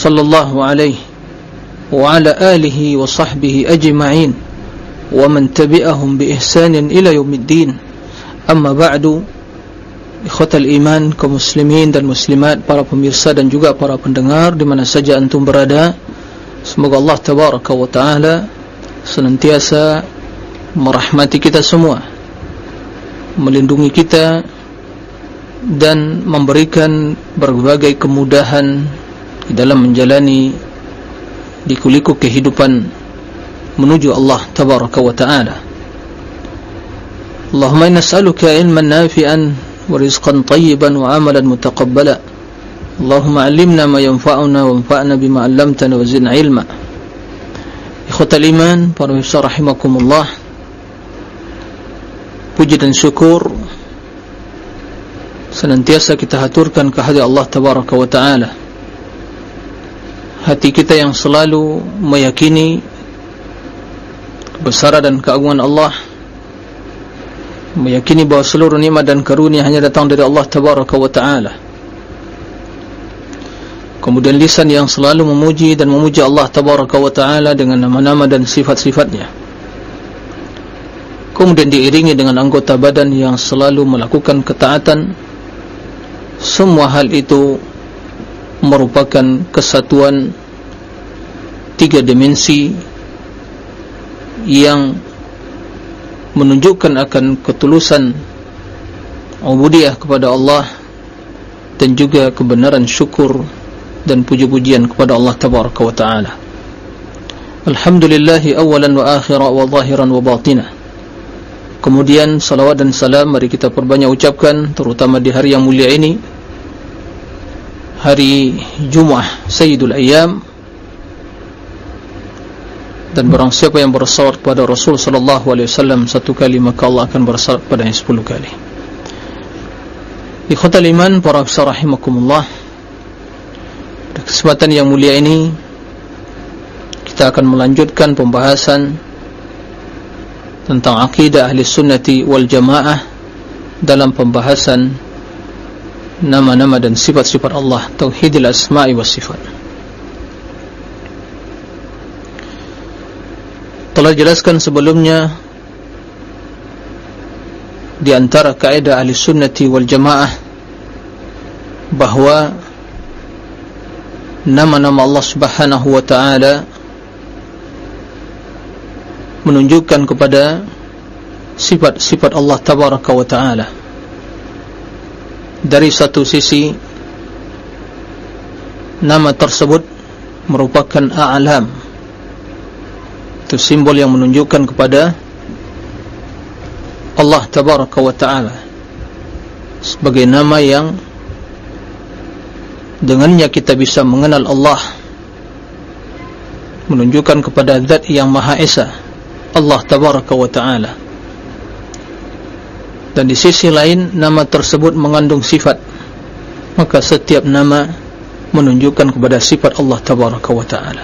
صلى الله عليه وعلى آله وصحبه أجمعين ومن تبعهم بإحسان إلى يوم الدين أما بعد إخوة الإيمان kaum muslimin dan muslimat para pemirsa dan juga para pendengar di mana saja antum berada semoga Allah tabaraka wa taala senantiasa merahmati kita semua melindungi kita dan memberikan berbagai kemudahan di dalam menjalani liku-liku kehidupan menuju Allah tabaraka wa ta'ala. Allahumma nas'aluka ilman nafi'an wa rizqan tayyiban wa amalan mutaqabbala. Allahumma alimna ma yanfa'una wa anfa'na bima 'allamtana wa zidna ilma. Ikhwatal iman para pemirsa rahimakumullah. Puji dan syukur senantiasa kita haturkan kehadirat Allah tabaraka wa ta'ala hati kita yang selalu meyakini kebesaran dan keagungan Allah meyakini bahawa seluruh nikmat dan karunia hanya datang dari Allah Tabaraka wa Ta'ala. Kemudian lisan yang selalu memuji dan memuji Allah Tabaraka wa Ta'ala dengan nama-nama dan sifat-sifatnya. Kemudian diiringi dengan anggota badan yang selalu melakukan ketaatan. Semua hal itu merupakan kesatuan tiga dimensi yang menunjukkan akan ketulusan ubudiyah kepada Allah dan juga kebenaran syukur dan puji-pujian kepada Allah tabaraka wa taala. Alhamdulillah awalan wa akhiran wa zahiran wa batinah Kemudian salawat dan salam mari kita perbanyak ucapkan terutama di hari yang mulia ini hari Jumat Sayyidul Ayyam dan barang siapa yang bersalawat kepada Rasul sallallahu alaihi wasallam satu kali maka Allah akan bersalawat kepadanya sepuluh kali. Ikhwatal iman para rahimakumullah. Pada kesempatan yang mulia ini kita akan melanjutkan pembahasan tentang akidah ahli sunnati wal jamaah dalam pembahasan nama-nama dan sifat-sifat Allah tauhidil asma'i was sifat. Telah jelaskan sebelumnya di antara kaidah ahli sunnati wal jamaah bahawa nama-nama Allah subhanahu wa ta'ala menunjukkan kepada sifat-sifat Allah tabaraka wa ta'ala dari satu sisi nama tersebut merupakan a'lam. Itu simbol yang menunjukkan kepada Allah tabaraka wa ta'ala sebagai nama yang dengannya kita bisa mengenal Allah menunjukkan kepada zat yang maha esa Allah tabaraka wa ta'ala dan di sisi lain nama tersebut mengandung sifat. Maka setiap nama menunjukkan kepada sifat Allah tabaraka wa taala.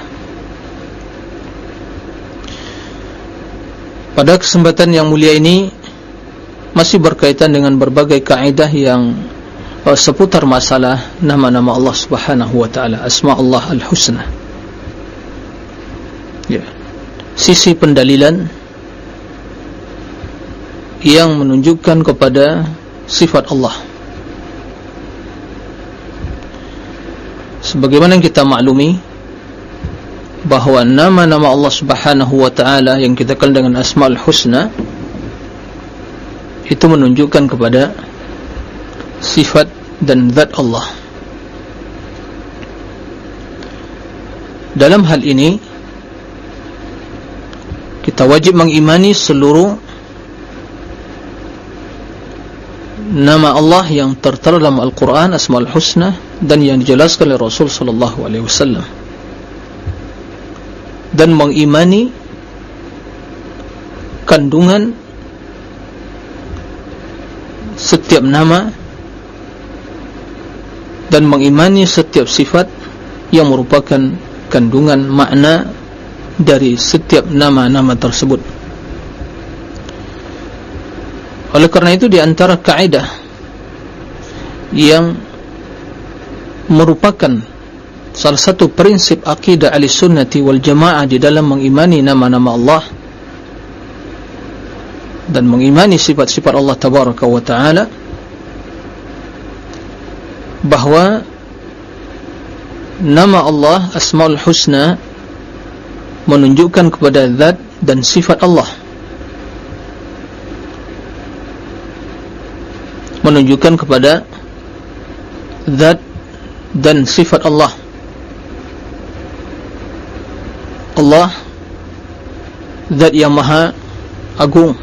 Pada kesempatan yang mulia ini masih berkaitan dengan berbagai kaidah yang uh, seputar masalah nama-nama Allah subhanahu wa taala. Asma Allah al-husna. Ya. Sisi pendalilan yang menunjukkan kepada sifat Allah. Sebagaimana yang kita maklumi bahawa nama-nama Allah subhanahu wa ta'ala yang kita kenal dengan asma'ul husna itu menunjukkan kepada sifat dan zat Allah. Dalam hal ini kita wajib mengimani seluruh nama Allah yang tertera dalam Al-Quran Asmaul Husna dan yang dijelaskan oleh Rasul sallallahu alaihi wasallam. dan mengimani kandungan setiap nama dan mengimani setiap sifat yang merupakan kandungan makna dari setiap nama-nama tersebut oleh karena itu di antara kaidah yang merupakan salah satu prinsip akidah al-sunnati wal jamaah di dalam mengimani nama-nama Allah dan mengimani sifat-sifat Allah tabaraka wa taala bahwa nama Allah Asmaul Husna menunjukkan kepada zat dan sifat Allah menunjukkan kepada zat dan sifat Allah. Allah zat yang maha agung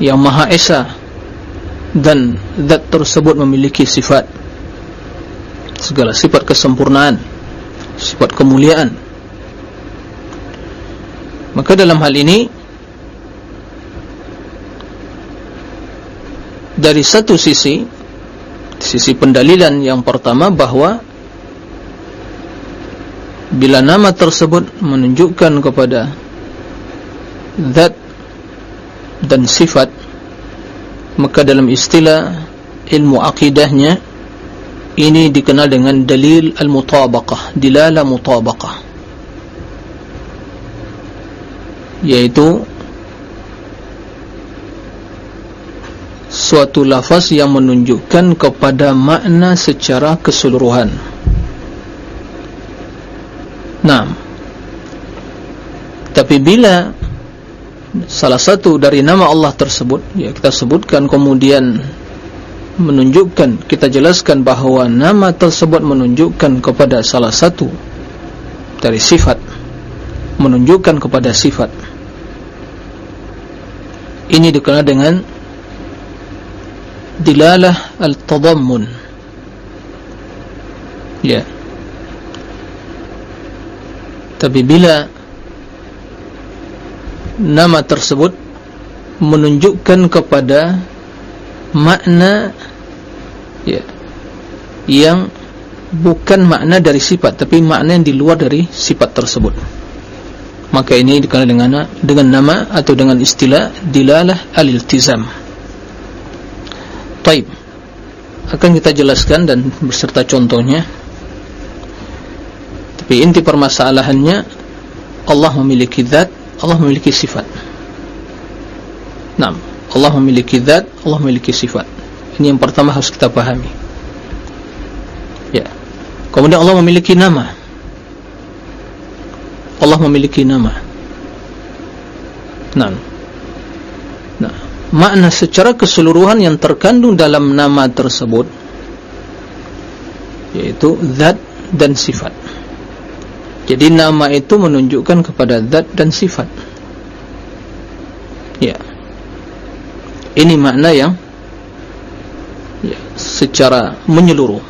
yang Maha Esa dan zat tersebut memiliki sifat segala sifat kesempurnaan sifat kemuliaan. Maka dalam hal ini dari satu sisi sisi pendalilan yang pertama bahwa bila nama tersebut menunjukkan kepada zat dan sifat maka dalam istilah ilmu akidahnya ini dikenal dengan dalil al-mutabaqah dilala mutabaqah. Yaitu suatu lafaz yang menunjukkan kepada makna secara keseluruhan. Nah tapi bila salah satu dari nama Allah tersebut ya kita sebutkan kemudian menunjukkan kita jelaskan bahawa nama tersebut menunjukkan kepada salah satu dari sifat menunjukkan kepada sifat. Ini dikenal dengan dilalah al-tadammun. Ya. Tapi bila nama tersebut menunjukkan kepada makna ya, yang bukan makna dari sifat tapi makna yang di luar dari sifat tersebut. Maka ini dikenal dengan dengan nama atau dengan istilah dilalah al-iltizam taib akan kita jelaskan dan beserta contohnya tapi inti permasalahannya Allah memiliki zat Allah memiliki sifat. Nah, Allah memiliki zat, Allah memiliki sifat. Ini yang pertama harus kita pahami. Ya. Kemudian Allah memiliki nama. Allah memiliki nama. Nah. Makna secara keseluruhan yang terkandung dalam nama tersebut yaitu zat dan sifat. Jadi nama itu menunjukkan kepada zat dan sifat. Ya. Ini makna yang ya, secara menyeluruh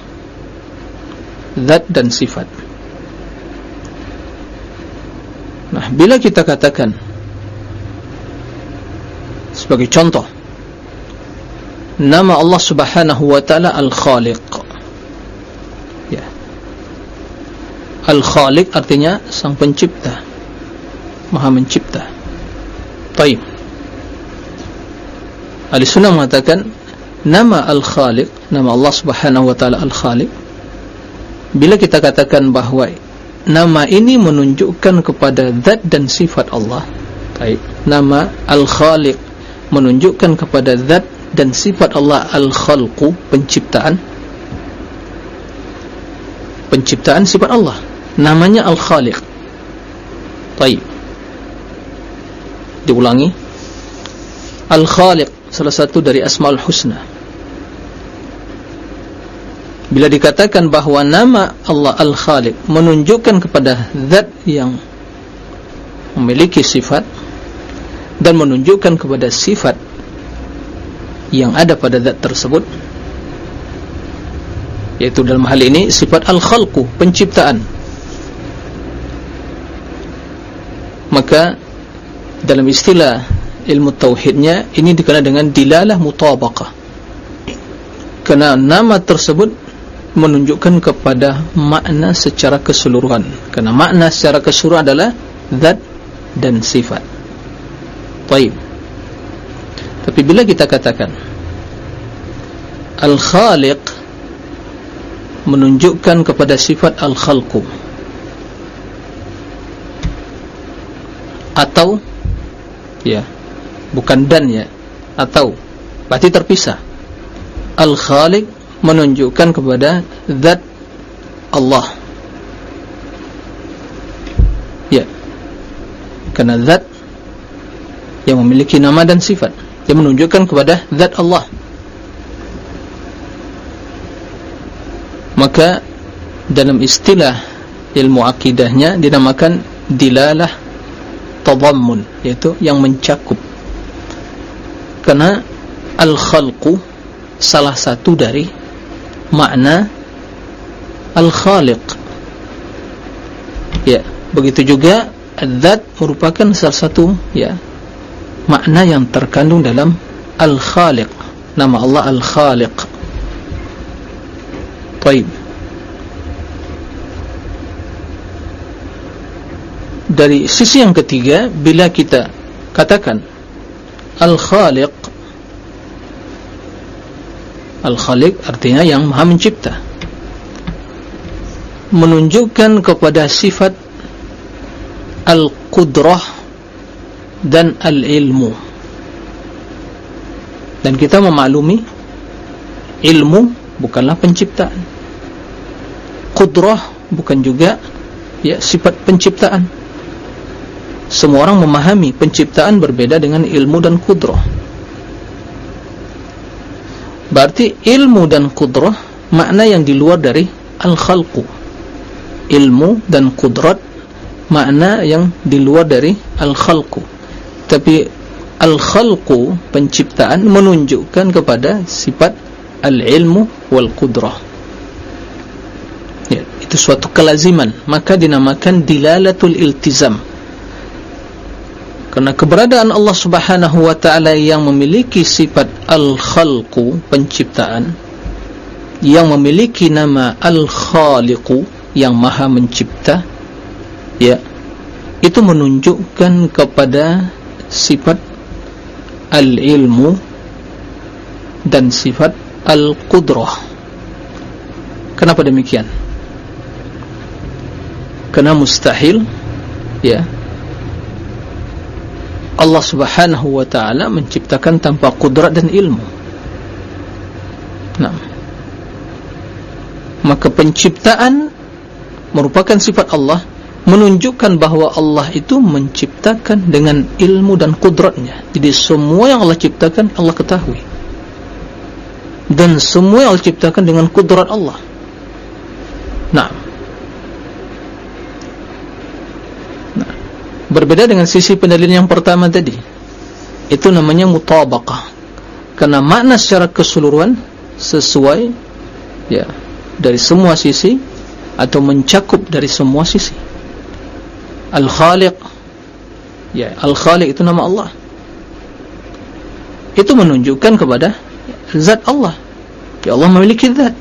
zat dan sifat. Nah, bila kita katakan sebagai contoh. Nama Allah Subhanahu wa taala Al-Khaliq. Al-Khaliq artinya sang pencipta. Maha mencipta. Taib. Ahli Sunnah mengatakan Nama Al-Khaliq Nama Allah subhanahu wa ta'ala Al-Khaliq Bila kita katakan bahawa Nama ini menunjukkan kepada Zat dan sifat Allah Taib Nama Al-Khaliq Menunjukkan kepada Zat dan sifat Allah Al-Khalqu Penciptaan. Penciptaan sifat Allah. Namanya Al-Khaliq. Taib. Diulangi. Al-Khaliq salah satu dari Asma'ul Husna. Bila dikatakan bahawa nama Allah Al-Khaliq menunjukkan kepada zat yang memiliki sifat dan menunjukkan kepada sifat yang ada pada zat tersebut yaitu dalam hal ini sifat Al-Khalqu penciptaan. Maka dalam istilah ilmu tauhidnya ini dikenal dengan dilalah mutabaqah. Kerana nama tersebut menunjukkan kepada makna secara keseluruhan. Kerana makna secara keseluruhan adalah zat dan sifat baik tapi bila kita katakan al-khaliq menunjukkan kepada sifat al-khalqu atau ya bukan dan ya atau berarti terpisah. Al-khaliq menunjukkan kepada zat Allah. Ya. Karena zat yang memiliki nama dan sifat. Yang menunjukkan kepada zat Allah. Maka dalam istilah ilmu akidahnya dinamakan dilalah tadammun yaitu yang mencakup. Karena al-khalqu salah satu dari makna al-khaliq. Ya begitu juga zat merupakan salah satu ya makna yang terkandung dalam al-khaliq. Nama Allah al-khaliq. Baik dari sisi yang ketiga bila kita katakan al-khaliq al-khaliq artinya yang maha mencipta menunjukkan kepada sifat al-qudrah dan al-ilmu. Dan kita memaklumi ilmu bukanlah penciptaan. Qudrah bukan juga ya sifat penciptaan. Semua orang memahami penciptaan berbeda dengan ilmu dan kudrah berarti ilmu dan kudrah makna yang di luar dari al-khalqu. Ilmu dan kudrat makna yang di luar dari al-khalqu tapi al-khalqu penciptaan menunjukkan kepada sifat al-ilmu wal-kudrah ya, itu suatu kelaziman. Maka dinamakan dilalatul iltizam. Kerana keberadaan Allah subhanahu wa ta'ala yang memiliki sifat al-khalqu penciptaan yang memiliki nama al-khaliqu yang maha mencipta ya itu menunjukkan kepada sifat al-ilmu dan sifat al-qudrah. Kenapa demikian? Kerana mustahil ya. Allah subhanahu wa ta'ala menciptakan tanpa kudrat dan ilmu. Nah maka penciptaan merupakan sifat Allah menunjukkan bahawa Allah itu menciptakan dengan ilmu dan kudratnya. Jadi semua yang Allah ciptakan Allah ketahui. Dan semua yang Allah ciptakan dengan kudrat Allah. Nah berbeda dengan sisi pendalilan yang pertama tadi. Itu namanya mutabaqah. Karena makna secara keseluruhan sesuai ya dari semua sisi atau mencakup dari semua sisi al-khaliq. Ya al-khaliq itu nama Allah. Itu menunjukkan kepada zat Allah. Ya Allah memiliki zat.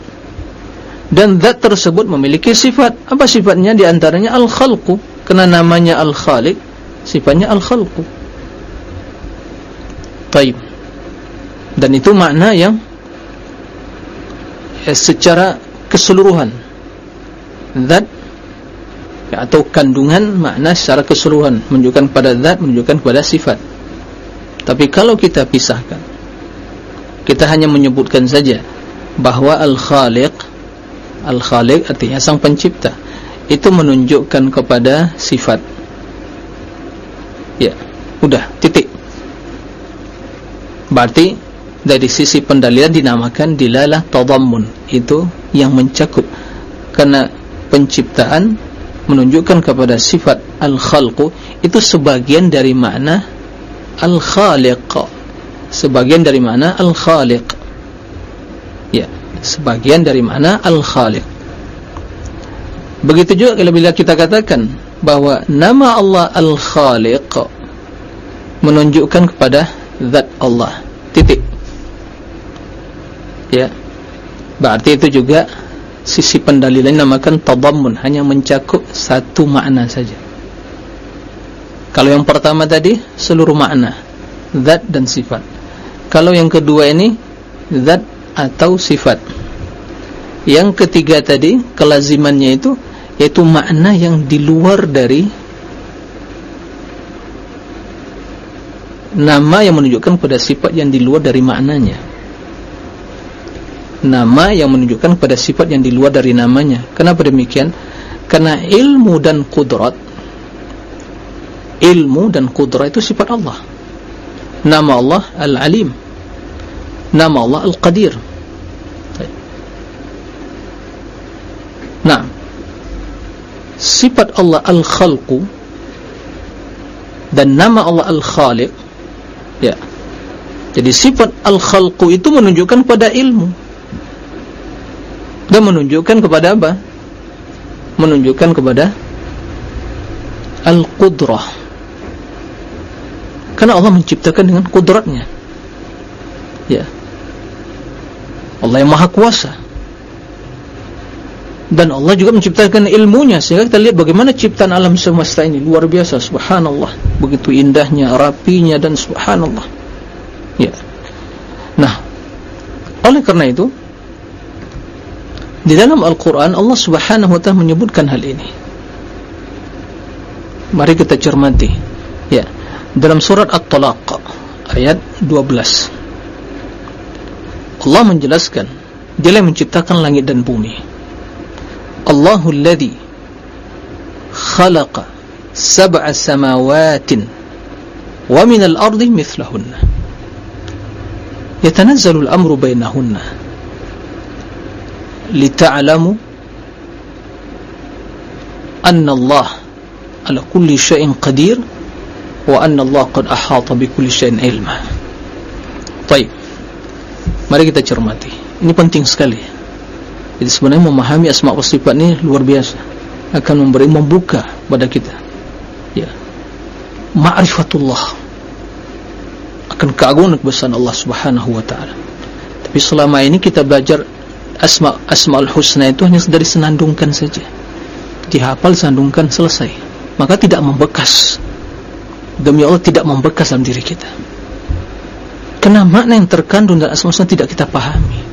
Dan zat tersebut memiliki sifat. Apa sifatnya? Diantaranya al-khalqu. Kerana namanya Al-Khaliq sifatnya Al-Khalqu. Taib. Dan itu makna yang ya, secara keseluruhan. Zat atau kandungan makna secara keseluruhan. Menunjukkan pada zat menunjukkan pada sifat. Tapi kalau kita pisahkan kita hanya menyebutkan saja bahawa Al-Khaliq Al-Khaliq artinya sang pencipta itu menunjukkan kepada sifat. Ya udah titik. Berarti dari sisi pendalilan dinamakan dilalah tadammun itu yang mencakup. Karena penciptaan menunjukkan kepada sifat al-khalqu itu sebagian dari makna al-khaliq. Sebagian dari makna al-khaliq. Ya sebagian dari makna al-khaliq. Begitu juga bila kita katakan bahwa nama Allah Al-Khaliq menunjukkan kepada zat Allah. Titik. Ya berarti itu juga sisi pendalilan namakan tadammun hanya mencakup satu makna saja. Kalau yang pertama tadi seluruh makna zat dan sifat. Kalau yang kedua ini zat atau sifat. Yang ketiga tadi kelazimannya itu yaitu makna yang di luar dari nama yang menunjukkan pada sifat yang di luar dari maknanya nama yang menunjukkan pada sifat yang di luar dari namanya. Kenapa demikian? Karena ilmu dan kudrat ilmu dan kudrat itu sifat Allah. Nama Allah Al-Alim. Nama Allah Al-Qadir. Nah sifat Allah Al-Khalqu dan nama Allah Al-Khaliq ya. Jadi sifat Al-Khalqu itu menunjukkan pada ilmu dan menunjukkan kepada apa? Menunjukkan kepada Al-Qudrah. Karena Allah menciptakan dengan kudratnya. Ya. Allah yang maha kuasa. Dan Allah juga menciptakan ilmunya. Sehingga kita lihat bagaimana ciptaan alam semesta ini luar biasa. Subhanallah. Begitu indahnya rapinya dan subhanallah. Ya. Nah oleh karena itu Di dalam Al-Quran Allah subhanahu wa ta'ala menyebutkan hal ini. Mari kita cermati. Ya. Dalam surat At-Talaq Ayat 12 Allah menjelaskan Dia yang menciptakan langit dan bumi. Allahul alladhi Khalaqa Sab'a samawatin Wa minal ardi mithlahunna. Al-amru bainahunna لتعلموا أن الله على كل شيء قدير وأن الله قد أحاط بكل شيء علما طيب mari kita cermati ini penting sekali Jadi sebenarnya memahami asma wa sifat ini luar biasa akan memberi membuka pada kita. Ya. Ma'rifatullah akan keagungan kebesaran Allah Subhanahu wa taala. Tapi selama ini kita belajar asma asmaul husna itu hanya dari senandungkan saja. Dihafal senandungkan selesai. Maka tidak membekas. Demi Allah tidak membekas dalam diri kita. Karena makna yang terkandung dalam asma husna tidak kita pahami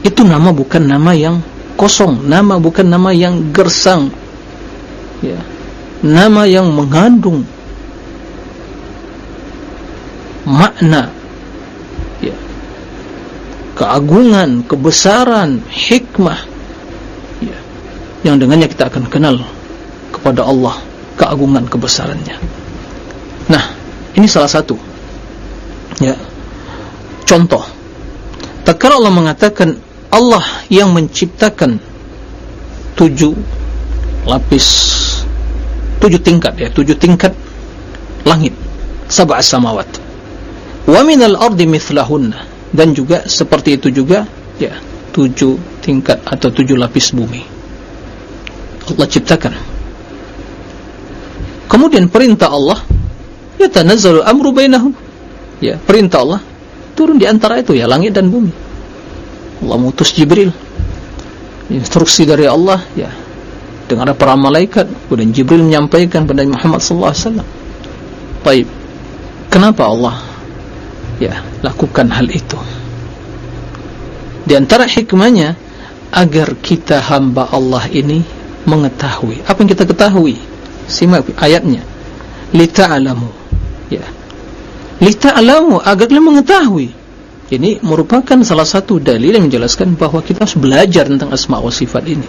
itu nama bukan nama yang kosong nama bukan nama yang gersang ya nama yang mengandung makna keagungan kebesaran hikmah ya yang dengannya kita akan kenal kepada Allah keagungan kebesarannya. Nah ini salah satu ya. Contoh tak Allah mengatakan Allah yang menciptakan tujuh lapis tujuh tingkat ya tujuh tingkat langit sab'a samawat. Wa minal ardi mithlahunna dan juga seperti itu juga ya tujuh tingkat atau tujuh lapis bumi. Allah ciptakan. Kemudian perintah Allah ya tanazzalu amru bainahum. Ya perintah Allah turun di antara itu ya langit dan bumi. Allah mutus Jibril. Instruksi dari Allah ya dengan para malaikat. Kemudian Jibril menyampaikan kepada Muhammad sallallahu alaihi wasallam. Baik kenapa Allah ya lakukan hal itu di antara hikmahnya agar kita hamba Allah ini mengetahui apa yang kita ketahui simak ayatnya li ta'lamu ya li ta'lamu agar kalian mengetahui ini merupakan salah satu dalil yang menjelaskan bahawa kita harus belajar tentang asma wa sifat ini.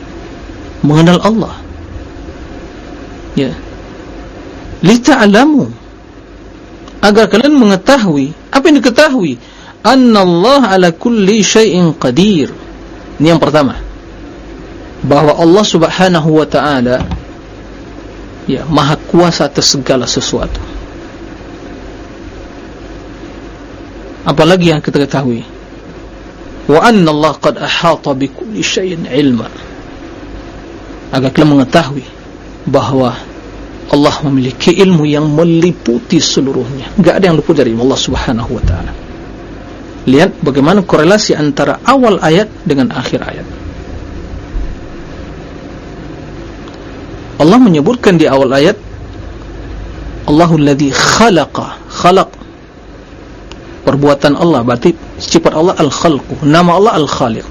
Mengenal Allah. Ya. Lita'alamu. Agar kalian mengetahui. Apa yang diketahui? Anna Allah ala kulli syai'in qadir. Ini yang pertama. Bahawa Allah subhanahu wa ta'ala ya, maha kuasa atas segala sesuatu. apalagi yang kita ketahui wa anna Allah qad ahata bi kulli shay'in ilma agar kita mengetahui bahawa Allah memiliki ilmu yang meliputi seluruhnya. Tidak ada yang luput dari Allah subhanahu wa ta'ala. Lihat bagaimana korelasi antara awal ayat dengan akhir ayat. Allah menyebutkan di awal ayat Allahul ladhi khalaqa. Khalaq. Perbuatan Allah berarti sifat Allah al-khalqu. Nama Allah al-khaliq.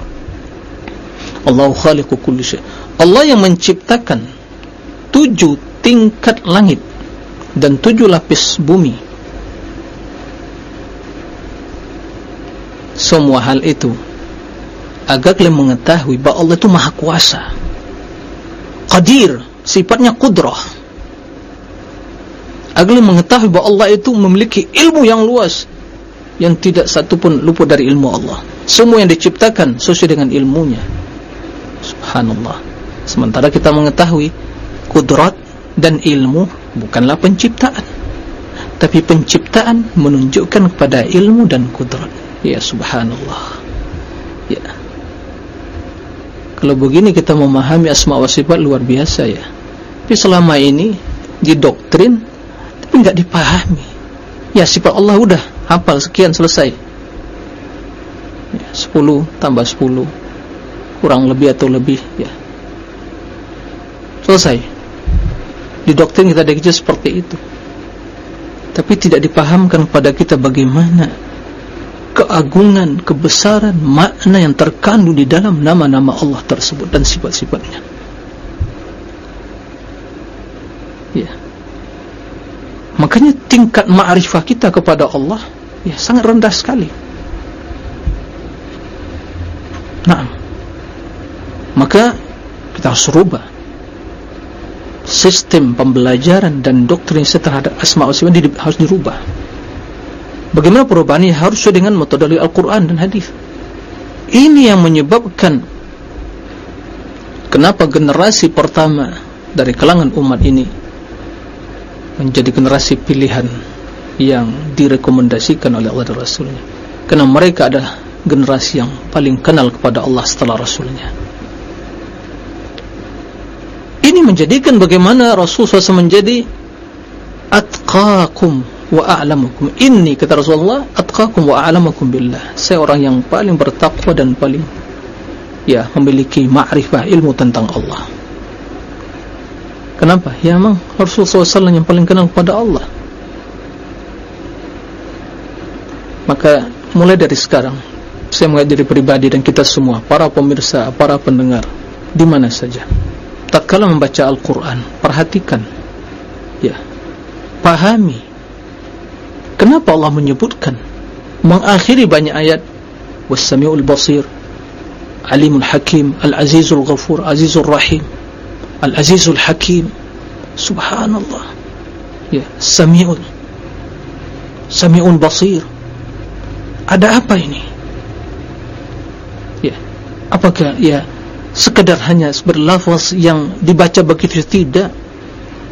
Allahu khaliqu kulli syai. Allah yang menciptakan tujuh tingkat langit dan tujuh lapis bumi. Semua hal itu agar kalian mengetahui bahawa Allah itu maha kuasa qadir sifatnya kudrah agar kalian mengetahui bahawa Allah itu memiliki ilmu yang luas yang tidak satu pun luput dari ilmu Allah. Semua yang diciptakan sesuai dengan ilmunya. Subhanallah. Sementara kita mengetahui kudrat dan ilmu bukanlah penciptaan. Tapi penciptaan menunjukkan kepada ilmu dan kudrat. Ya subhanallah. Ya. Kalau begini kita memahami asma wa sifat luar biasa ya. Tapi selama ini didoktrin tapi tidak dipahami. Ya sifat Allah udah hafal sekian selesai. Ya, 10 tambah 10 kurang lebih atau lebih ya. Selesai di doktrin kita ada kerja seperti itu. Tapi tidak dipahamkan kepada kita bagaimana keagungan, kebesaran, makna yang terkandung di dalam nama-nama Allah tersebut dan sifat-sifatnya. Ya. Makanya tingkat ma'rifah kita kepada Allah ya sangat rendah sekali. Nah maka kita harus rubah sistem pembelajaran dan doktrin terhadap asma wa sifat harus dirubah. Bagaimana perubahan ini harus sesuai dengan metode Al-Quran dan hadis. Ini yang menyebabkan kenapa generasi pertama dari kalangan umat ini menjadi generasi pilihan yang direkomendasikan oleh Allah dan Rasulnya. Karena mereka adalah generasi yang paling kenal kepada Allah setelah Rasulnya ini menjadikan bagaimana Rasulullah SAW menjadi atqakum wa a'lamukum. Ini kata Rasulullah atqakum wa a'lamukum billah. Saya orang yang paling bertakwa dan paling ya memiliki ma'rifah ilmu tentang Allah. Kenapa? ya memang Rasulullah SAW yang paling kenal kepada Allah. Maka mulai dari sekarang saya mengajari pribadi dan kita semua para pemirsa, para pendengar di mana saja tak kala membaca Al-Quran perhatikan. Ya. Pahami. Kenapa Allah menyebutkan? Mengakhiri banyak ayat. Wassami'ul basir. Alimul hakim. Al-azizul ghafur. Azizul rahim. Al-azizul hakim. Subhanallah. Ya. Sami'ul. Sami'un basir. Ada apa ini? Ya. Apakah ya sekedar hanya berlafaz yang dibaca begitu tidak.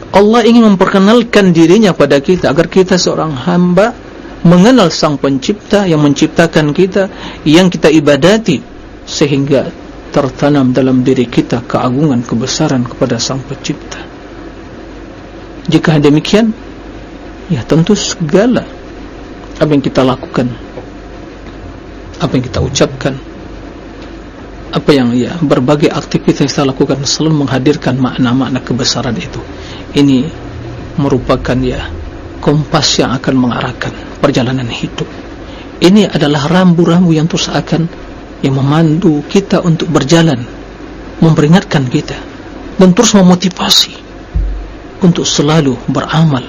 Allah ingin memperkenalkan dirinya pada kita agar kita seorang hamba mengenal sang pencipta yang menciptakan kita yang kita ibadati sehingga tertanam dalam diri kita keagungan kebesaran kepada sang pencipta. Jika demikian ya tentu segala apa yang kita lakukan apa yang kita ucapkan apa yang ya berbagai aktivitas yang kita lakukan selalu menghadirkan makna-makna kebesaran itu. Ini merupakan ya kompas yang akan mengarahkan perjalanan hidup. Ini adalah rambu-rambu yang terus akan yang memandu kita untuk berjalan memperingatkan kita dan terus memotivasi untuk selalu beramal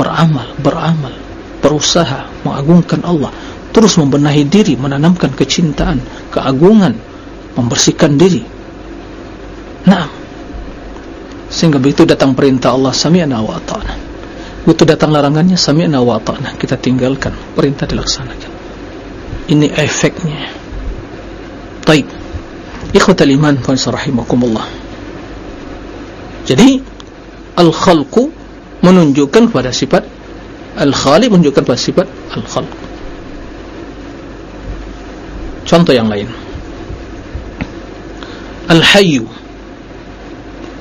beramal, beramal berusaha mengagungkan Allah terus membenahi diri menanamkan kecintaan, keagungan membersihkan diri. Nah sehingga begitu datang perintah Allah sami'na wa ta'na begitu datang larangannya sami'na wa ta'na kita tinggalkan. Perintah dilaksanakan. Ini efeknya. Taib. Ikhwatal iman rahimakumullah. Jadi al-khalqu menunjukkan kepada sifat al-khaliq menunjukkan kepada sifat al-khalq. Contoh yang lain Al-Hayyu.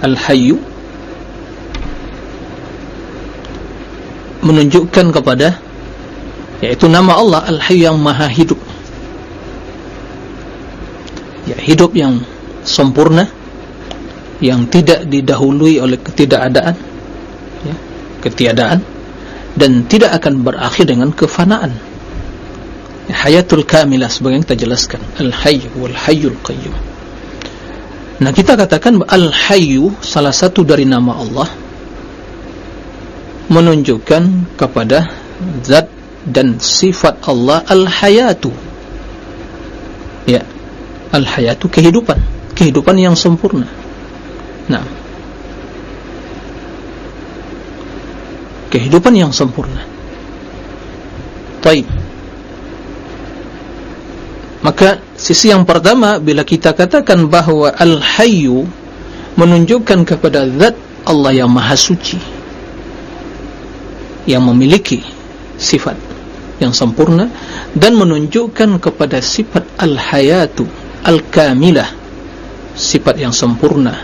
Al-Hayyu. Menunjukkan kepada yaitu nama Allah Al-Hayyu yang maha hidup. Ya hidup yang sempurna yang tidak didahului oleh ketidakadaan ya, ketiadaan dan tidak akan berakhir dengan kefanaan. Ya, hayatul kamilah sebagai yang kita jelaskan. Al-hayy wal hayyul qayyum nah kita katakan al-hayyu salah satu dari nama Allah menunjukkan kepada zat dan sifat Allah al-hayatu ya al-hayatu kehidupan kehidupan yang sempurna Nah, kehidupan yang sempurna. Taib. Maka sisi yang pertama bila kita katakan bahawa al-hayyu menunjukkan kepada zat Allah yang maha suci yang memiliki sifat yang sempurna dan menunjukkan kepada sifat al-hayatu al-kamilah sifat yang sempurna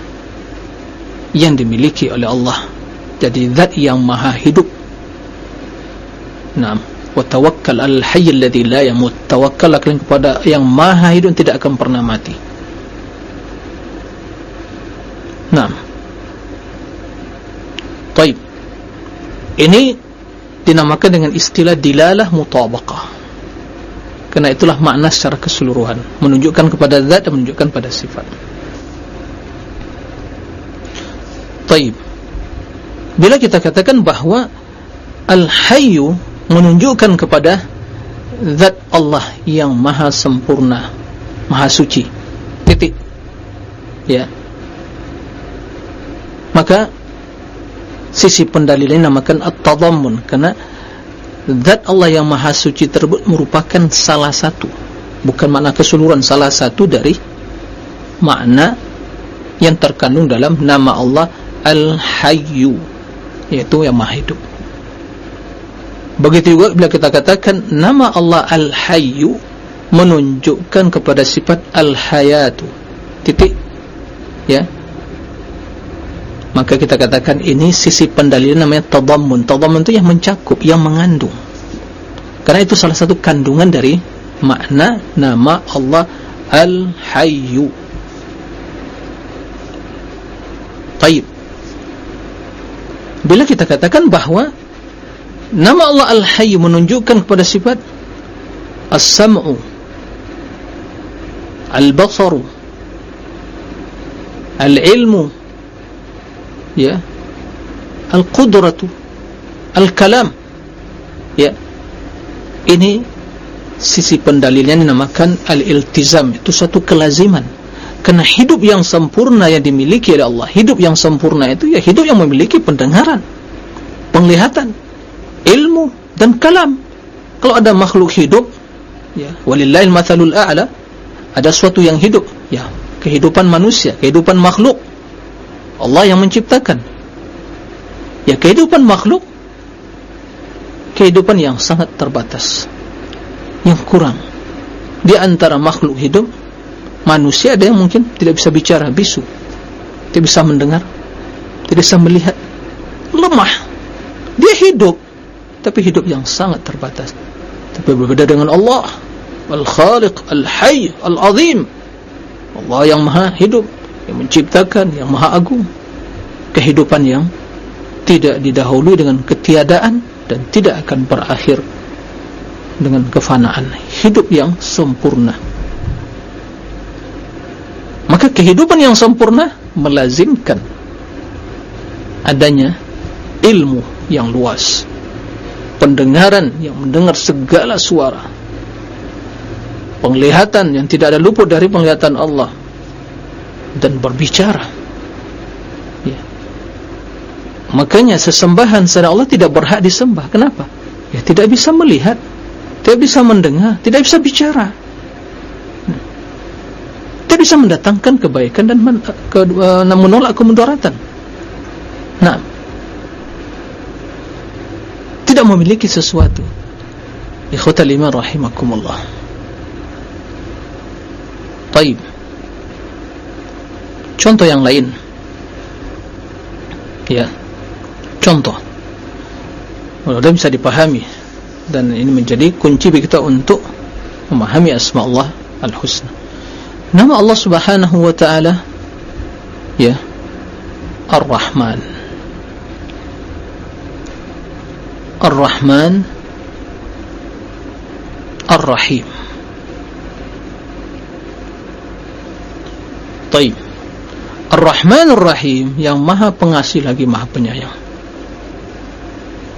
yang dimiliki oleh Allah. Jadi zat yang maha hidup. Naam wa tawakkal al hayy alladhi la yamut. Tawakkallah kalian kepada yang maha hidup tidak akan pernah mati. Naam. Baik ini dinamakan dengan istilah dilalah mutabaqah. Karena itulah makna secara keseluruhan. Menunjukkan kepada zat dan menunjukkan pada sifat. Taib. Bila kita katakan bahawa Al-Hayyu menunjukkan kepada Zat Allah yang maha sempurna Maha suci. Titik. Ya. Maka Sisi pendalilan namakan At-Tadammun. Kerana Zat Allah yang maha suci tersebut merupakan salah satu. Bukan makna keseluruhan Salah satu dari Makna Yang terkandung dalam nama Allah Al-Hayyu yaitu yang maha hidup begitu juga bila kita katakan nama Allah Al-Hayyu menunjukkan kepada sifat Al-Hayatu. Titik. Ya. Maka kita katakan ini sisi pendalilan namanya tadammun. Tadammun itu yang mencakup yang mengandung. Karena itu salah satu kandungan dari makna nama Allah Al-Hayyu. Taib. Bila kita katakan bahawa nama Allah Al-Hayy menunjukkan kepada sifat As-Sam'u Al-Basaru Al-Ilmu ya Al-Qudratu Al-Kalam ya. Ini sisi pendalilnya dinamakan Al-Iltizam itu satu kelaziman. Karena hidup yang sempurna yang dimiliki oleh Allah Hidup yang sempurna itu ya hidup yang memiliki pendengaran Penglihatan Ilmu dan kalam. Kalau ada makhluk hidup ya. Walillahil mathalul a'la Ada sesuatu yang hidup. Ya Kehidupan manusia, kehidupan makhluk. Allah yang menciptakan. Ya kehidupan makhluk Kehidupan yang sangat terbatas Yang kurang. Di antara makhluk hidup manusia ada yang mungkin tidak bisa bicara bisu tidak bisa mendengar tidak bisa melihat. Lemah. Dia hidup tapi hidup yang sangat terbatas. Tapi berbeda dengan Allah Al-Khaliq Al-Hayy Al-Azim. Allah yang maha hidup yang menciptakan yang maha agung. Kehidupan yang tidak didahului dengan ketiadaan dan tidak akan berakhir dengan kefanaan. Hidup yang sempurna. Maka kehidupan yang sempurna melazimkan adanya ilmu yang luas pendengaran yang mendengar segala suara. Penglihatan yang tidak ada luput dari penglihatan Allah. Dan berbicara. Ya. makanya sesembahan selain Allah tidak berhak disembah. Kenapa? ya tidak bisa melihat. Tidak bisa mendengar. Tidak bisa bicara. Kita bisa mendatangkan kebaikan dan men, ke, uh, menolak kemudaratan. Nah, tidak memiliki sesuatu. Ikhwatal iman rahimakumullah. Taib. Contoh yang lain. ya contoh mudah bisa dipahami dan ini menjadi kunci bagi kita untuk memahami asma Allah al-husna nama Allah subhanahu wa ta'ala ya ar-rahman ar-rahman ar-rahim. Taib. Ar-rahman ar-rahim yang maha pengasih lagi maha penyayang.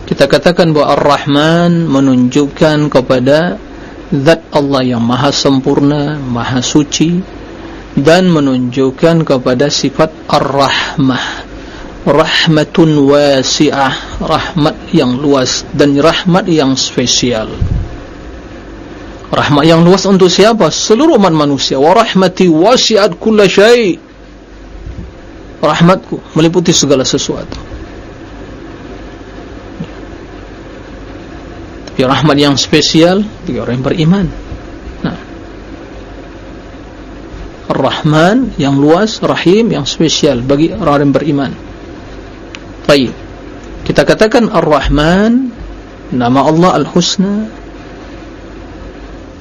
Kita katakan bahawa Ar-Rahman menunjukkan kepada zat Allah yang maha sempurna, maha suci dan menunjukkan kepada sifat Ar-Rahmah rahmatun wasi'ah rahmat yang luas dan rahmat yang spesial. Rahmat yang luas untuk siapa? seluruh umat manusia. Wa rahmati wasi'at kulla syai. Rahmatku meliputi segala sesuatu. Tapi rahmat yang spesial bagi orang yang beriman. Nah. Rahman yang luas, Rahim yang spesial bagi orang yang beriman. Baik. Kita katakan Ar-Rahman nama Allah Al-Husna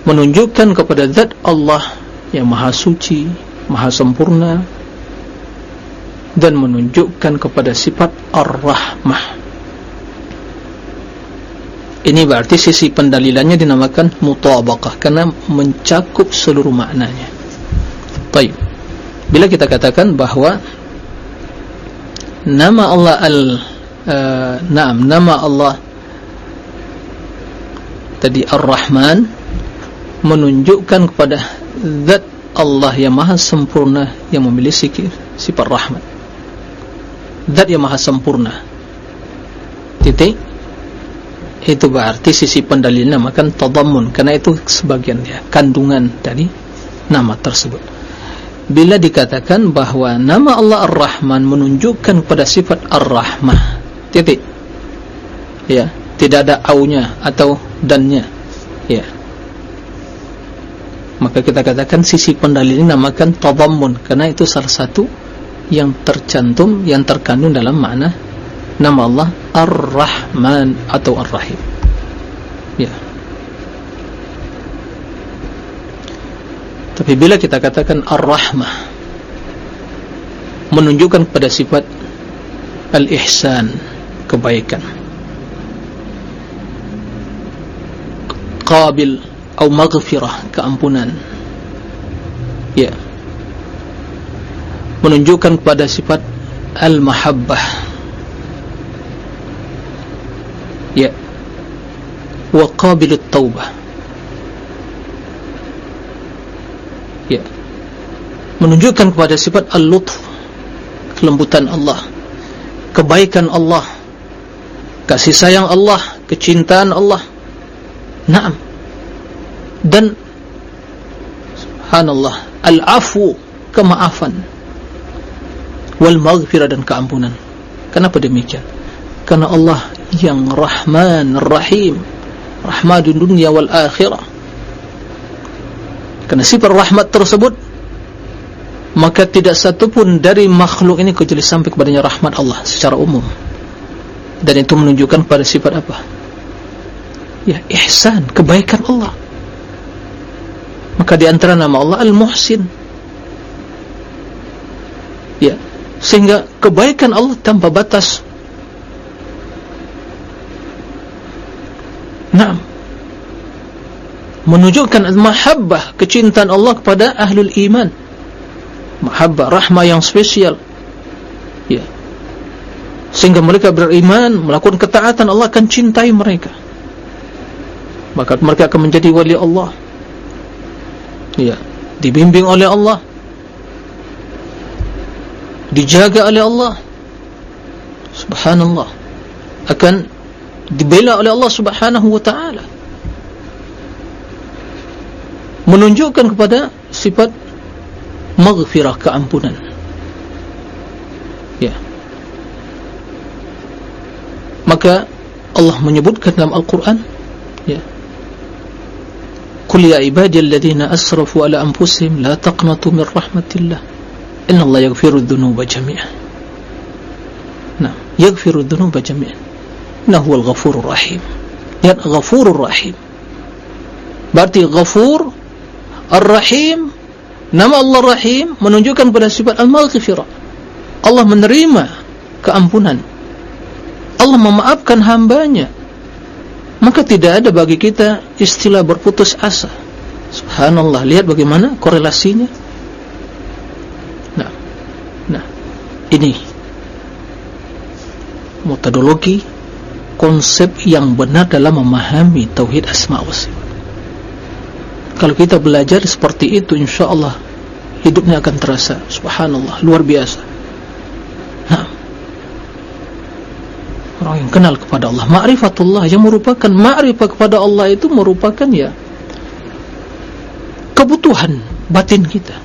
menunjukkan kepada zat Allah yang maha suci, maha sempurna dan menunjukkan kepada sifat Ar-Rahmah ini berarti sisi pendalilannya dinamakan mutabaqah karena mencakup seluruh maknanya. Baik. Bila kita katakan bahawa nama Allah al uh, naam nama Allah tadi Ar-Rahman menunjukkan kepada zat Allah yang maha sempurna yang memiliki sifat rahmat. Zat yang maha sempurna. Titik itu berarti sisi pendalilan namakan tadammun karena itu sebagian dia kandungan dari nama tersebut bila dikatakan bahawa nama Allah Ar-Rahman menunjukkan pada sifat Ar-Rahmah. Titik. Ya tidak ada aunya atau dannya. Ya. Maka kita katakan sisi pendalilan namakan tadammun. Karena itu salah satu yang tercantum yang terkandung dalam makna nama Allah Ar-Rahman atau Ar-Rahim. Ya tapi bila kita katakan Ar-Rahmah menunjukkan pada sifat Al-Ihsan kebaikan. Qabil atau Maghfirah keampunan. Ya. Menunjukkan pada sifat Al-Mahabbah. Ya. Wa qabilut taubah ya. Menunjukkan kepada sifat al-lutf kelembutan Allah kebaikan Allah kasih sayang Allah kecintaan Allah. Na'am. Dan subhanallah al-afu kemaafan wal maghfirah dan keampunan. Kenapa demikian? Karena Allah yang Rahman Rahim Rahmadun dunia wal akhirah karena sifat rahmat tersebut maka tidak satu pun dari makhluk ini kecuali sampai kepadanya rahmat Allah secara umum. Dan itu menunjukkan pada sifat apa? Ya ihsan kebaikan Allah. Maka di antara nama Allah Al-Muhsin. Ya sehingga kebaikan Allah tanpa batas. Nah, menunjukkan mahabbah kecintaan Allah kepada ahlul iman. Mahabbah, rahmah yang spesial. Ya. Sehingga mereka beriman, melakukan ketaatan Allah akan cintai mereka. Maka mereka akan menjadi wali Allah. Ya, dibimbing oleh Allah. Dijaga oleh Allah. Subhanallah. Akan dibela oleh Allah Subhanahu wa taala menunjukkan kepada sifat maghfirah keampunan. Ya. Maka Allah menyebutkan dalam Al-Qur'an ya. Qul ya ibadiyalladzina asrafu ala anfusihim la taqnatu min rahmatillah. Innallaha yaghfiru dhunuba jami'an Nah yaghfiru dhunuba jami'an innahu huwal ghafurur rahim. Ya ghafurur rahim. Berarti ghafur ar-rahim nama Allah rahim menunjukkan pada sifat al-maghfirah Allah menerima keampunan. Allah memaafkan hambanya. Maka tidak ada bagi kita istilah berputus asa. Subhanallah lihat bagaimana korelasinya. Nah nah ini metodologi konsep yang benar dalam memahami tauhid asma wa sifat kalau kita belajar seperti itu insyaallah hidupnya akan terasa. Subhanallah luar biasa. Nah. Orang yang kenal kepada Allah. Ma'rifatullah yang merupakan ma'rifah kepada Allah itu merupakan ya kebutuhan batin kita.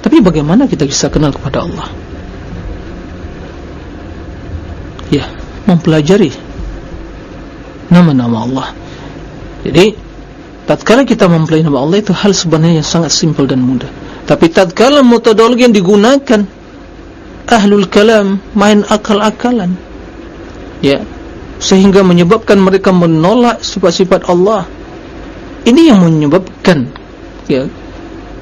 Tapi bagaimana kita bisa kenal kepada Allah? Ya mempelajari nama-nama Allah. Jadi tatkala kita mempelajari nama Allah itu hal sebenarnya yang sangat simpel dan mudah. Tapi tatkala metodologi yang digunakan ahlul kalam main akal-akalan. Ya. Sehingga menyebabkan mereka menolak sifat-sifat Allah. Ini yang menyebabkan ya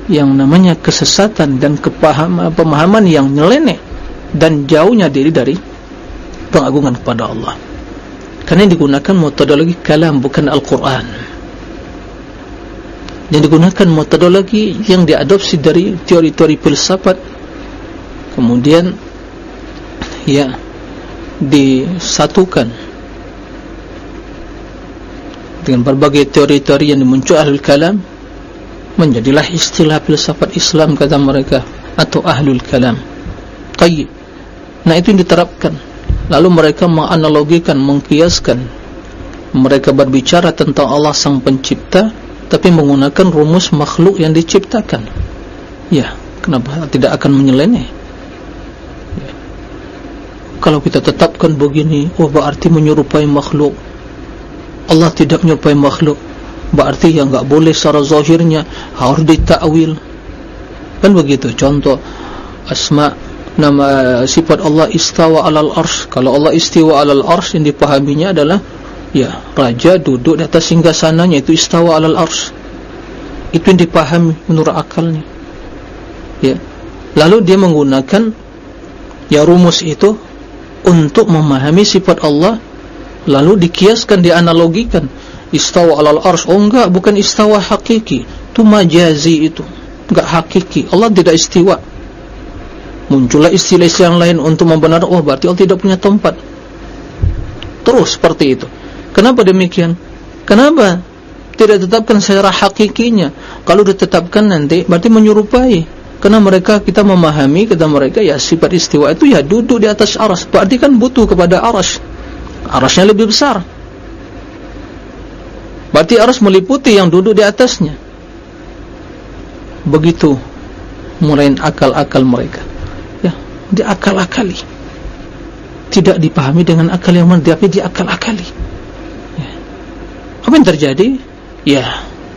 yang namanya kesesatan dan kepahaman pemahaman yang nyeleneh dan jauhnya diri dari pengagungan kepada Allah. Karena yang digunakan metodologi kalam bukan Al-Quran yang digunakan metodologi yang diadopsi dari teori-teori filsafat. Kemudian ya disatukan dengan berbagai teori-teori yang dimuncul ahlul kalam menjadilah istilah filsafat Islam kata mereka atau ahlul kalam. Tayyib. Nah itu yang diterapkan. Lalu mereka menganalogikan, mengkiaskan. Mereka berbicara tentang Allah sang pencipta tapi menggunakan rumus makhluk yang diciptakan. Ya, kenapa? Tidak akan menyeleneh. Ya. kalau kita tetapkan begini oh berarti menyerupai makhluk. Allah tidak menyerupai makhluk. Berarti yang enggak boleh secara zahirnya harus ditakwil. Kan begitu? Contoh asma' nama sifat Allah istawa alal arsh. Kalau Allah istiwa alal arsh yang dipahaminya adalah ya raja duduk di atas singgasananya itu istawa alal arsh. Itu yang dipahami menurut akalnya. Ya. Lalu dia menggunakan ya rumus itu untuk memahami sifat Allah lalu dikiaskan dianalogikan. Istawa alal arsh. Oh enggak bukan istawa hakiki. Itu majazi itu. Enggak hakiki. Allah tidak istiwa. Muncullah istilah-istilah yang lain untuk membenarkan oh berarti Allah tidak punya tempat. Terus seperti itu kenapa demikian? Kenapa tidak ditetapkan secara hakikinya? Kalau ditetapkan nanti berarti menyerupai. Karena mereka kita memahami kata mereka ya sifat istiwa itu ya duduk di atas aras. Berarti kan butuh kepada aras. Arasnya lebih besar. Berarti aras meliputi yang duduk di atasnya. Begitu murain akal-akal mereka. Diakal-akali tidak dipahami dengan akal yang mana tapi diakal-akali ya. Apa yang terjadi? Ya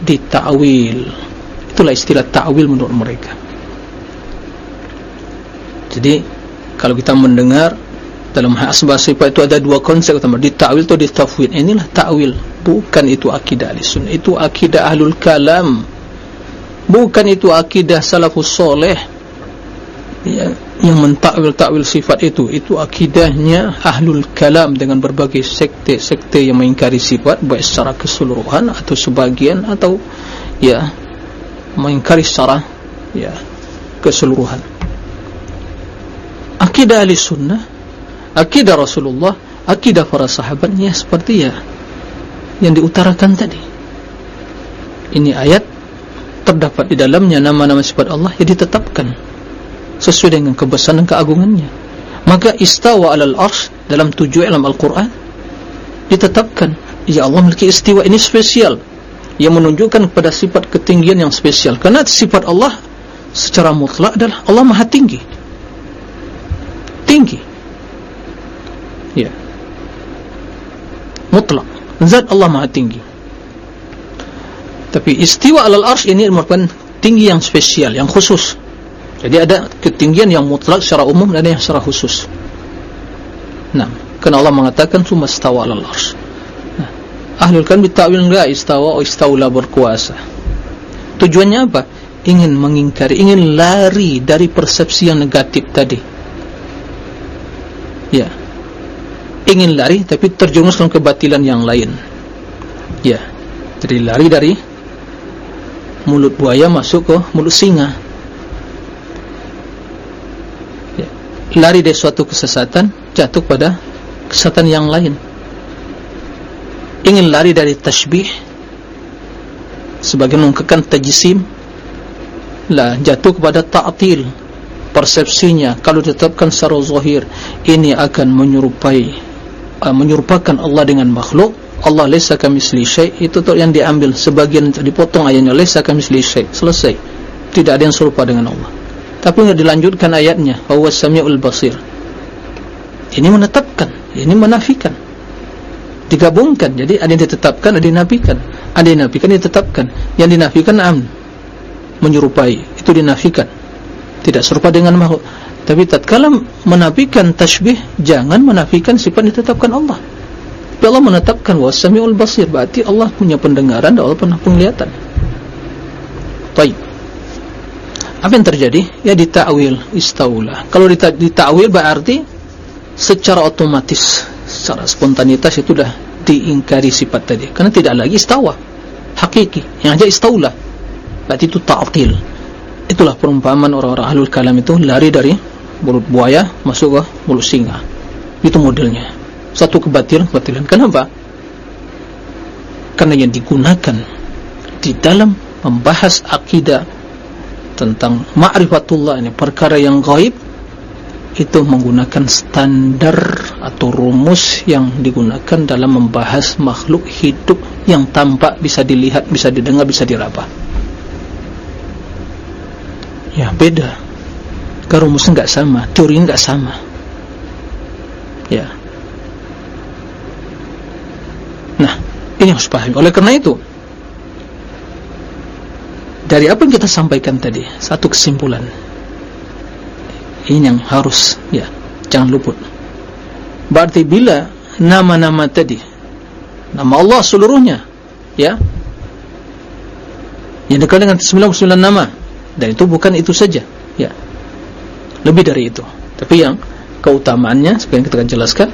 ditakwil itulah istilah takwil menurut mereka. Jadi kalau kita mendengar dalam asbah sifat itu ada dua konsep utama ditakwil atau ditafwid inilah takwil bukan itu akidah ahli itu akidah ahlul kalam. Bukan itu akidah salafus soleh. Ya yang mentakwil-takwil sifat itu itu akidahnya ahlul kalam dengan berbagai sekte-sekte yang mengingkari sifat baik secara keseluruhan atau sebagian atau ya mengingkari secara ya keseluruhan. Akidah ahli sunnah akidah Rasulullah akidah para sahabatnya seperti ya yang diutarakan tadi. Ini ayat terdapat di dalamnya nama-nama sifat Allah yang ditetapkan sesuai dengan kebesaran dan keagungannya. Maka istawa alal arsh dalam tujuh alam Al-Quran ditetapkan ya Allah memiliki istiwa ini spesial. Yang menunjukkan kepada sifat ketinggian yang spesial. Karena sifat Allah secara mutlak adalah Allah maha tinggi. Tinggi. Ya. Mutlak. Zat Allah maha tinggi. Tapi istiwa alal arsh ini merupakan tinggi yang spesial yang khusus jadi ada ketinggian yang mutlak secara umum dan yang secara khusus. nah karena Allah mengatakan summa stawa alal arsh. Nah, ahlul kan bitawil enggak? Istawa atau istaula berkuasa. Tujuannya apa? Ingin mengingkari ingin lari dari persepsi yang negatif tadi. Ya. Ingin lari tapi terjerumus dalam kebatilan yang lain. Ya. Jadi lari dari mulut buaya masuk ke mulut singa ya. Lari dari suatu kesesatan jatuh pada kesesatan yang lain. Ingin lari dari tashbih sebagai mengkekan tajsim lah jatuh kepada ta'til persepsinya. Kalau ditetapkan secara zahir ini akan menyerupai uh, menyerupakan Allah dengan makhluk. Allah laisa kamitsli syai. Itu tuh yang diambil sebagian dipotong ayatnya laisa kamitsli syai. Selesai. Tidak ada yang serupa dengan Allah tapi enggak dilanjutkan ayatnya huwa samiul basir. Ini menetapkan ini menafikan digabungkan. Jadi ada yang ditetapkan ada yang dinafikan. Ada yang dinafikan ditetapkan. Yang dinafikan am menyerupai. Itu dinafikan. Tidak serupa dengan makhluk. Tapi tatkala menafikan tasbih jangan menafikan sifat ditetapkan Allah. Tapi Allah menetapkan wasami'ul basir. Berarti Allah punya pendengaran dan Allah punya penglihatan. Baik apa yang terjadi? Ya dita'wil istaula. Kalau dita'wil berarti secara otomatis secara spontanitas itu sudah diingkari sifat tadi. Karena tidak lagi istawa hakiki. Yang aja istaula. Berarti itu ta'til. Itulah perumpamaan orang-orang ahlul kalam itu lari dari mulut buaya masuk ke mulut singa. Itu modelnya. Satu kebatilan kebatilan. Kenapa? Karena yang digunakan di dalam membahas akidah tentang ma'rifatullah ini. Perkara yang gaib itu menggunakan standar atau rumus yang digunakan dalam membahas makhluk hidup yang tampak bisa dilihat, bisa didengar, bisa diraba. Ya beda. Rumusnya enggak sama, teorinya enggak sama. Ya. Nah, ini harus pahami. Oleh karena itu, dari apa yang kita sampaikan tadi, satu kesimpulan. Ini yang harus, ya, jangan luput. Berarti bila nama-nama tadi, nama Allah seluruhnya, ya, yang dikenal dengan 99 nama, dan itu bukan itu saja, ya, lebih dari itu. Tapi yang keutamaannya, seperti yang kita akan jelaskan,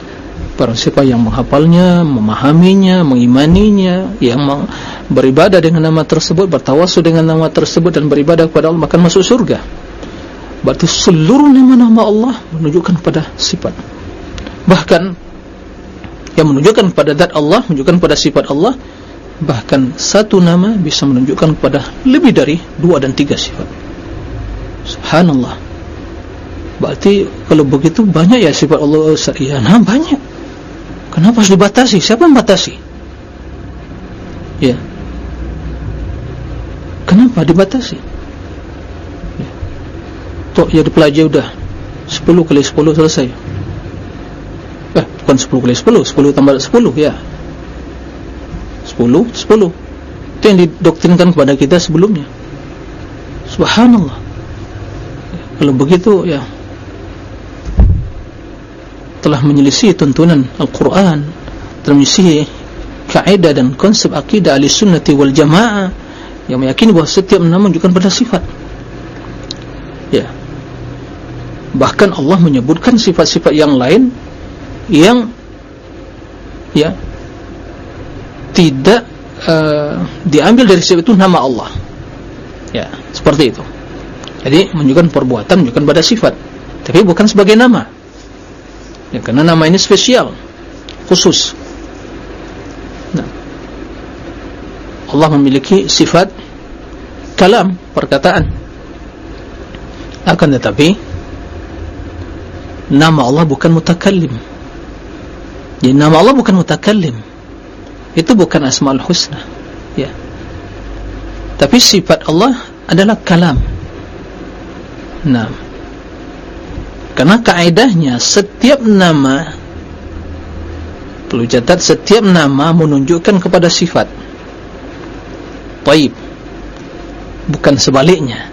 Barang siapa yang menghafalnya, memahaminya, mengimaninya, yang beribadah dengan nama tersebut, bertawasul dengan nama tersebut dan beribadah kepada Allah, akan masuk surga. Berarti seluruh nama-nama Allah menunjukkan pada sifat. Bahkan yang menunjukkan pada zat Allah, menunjukkan pada sifat Allah, bahkan satu nama bisa menunjukkan kepada lebih dari dua dan tiga sifat. Subhanallah. Berarti kalau begitu banyak ya sifat Allah. Ya, nah banyak. Kenapa harus dibatasi? Siapa yang batasi? Ya. Kenapa dibatasi? Ya. Tok ya dipelajari sudah 10 kali 10 selesai. Eh, bukan 10 kali 10, 10 tambah 10 ya. 10, 10. Itu yang didoktrinkan kepada kita sebelumnya. Subhanallah. Ya, kalau begitu ya telah menyelisih tuntunan Al-Quran telah menyelisih kaidah dan konsep akidah ahli sunnati wal jamaah yang meyakini bahawa setiap nama menunjukkan pada sifat. Ya. Bahkan Allah menyebutkan sifat-sifat yang lain yang ya tidak uh, diambil dari sifat itu nama Allah. Ya seperti itu. Jadi menunjukkan perbuatan menunjukkan pada sifat tapi bukan sebagai nama ya, karena nama ini spesial khusus. Nah, Allah memiliki sifat kalam perkataan. Akan tetapi nama Allah bukan mutakallim. Jadi nama Allah bukan mutakallim. Itu bukan asma'ul husna. Ya. Tapi sifat Allah adalah kalam. Nah karena kaedahnya setiap nama perlu catat setiap nama menunjukkan kepada sifat. Taib. Bukan sebaliknya.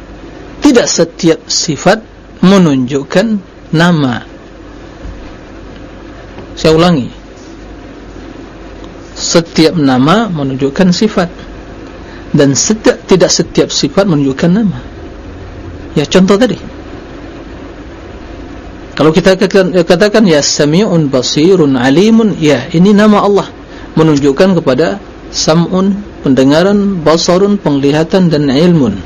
Tidak setiap sifat menunjukkan nama. saya ulangi setiap nama menunjukkan sifat dan setiap tidak setiap sifat menunjukkan nama ya contoh tadi kalau kita katakan ya sami'un basirun alimun ya ini nama Allah. Menunjukkan kepada sam'un pendengaran basarun penglihatan dan ilmun.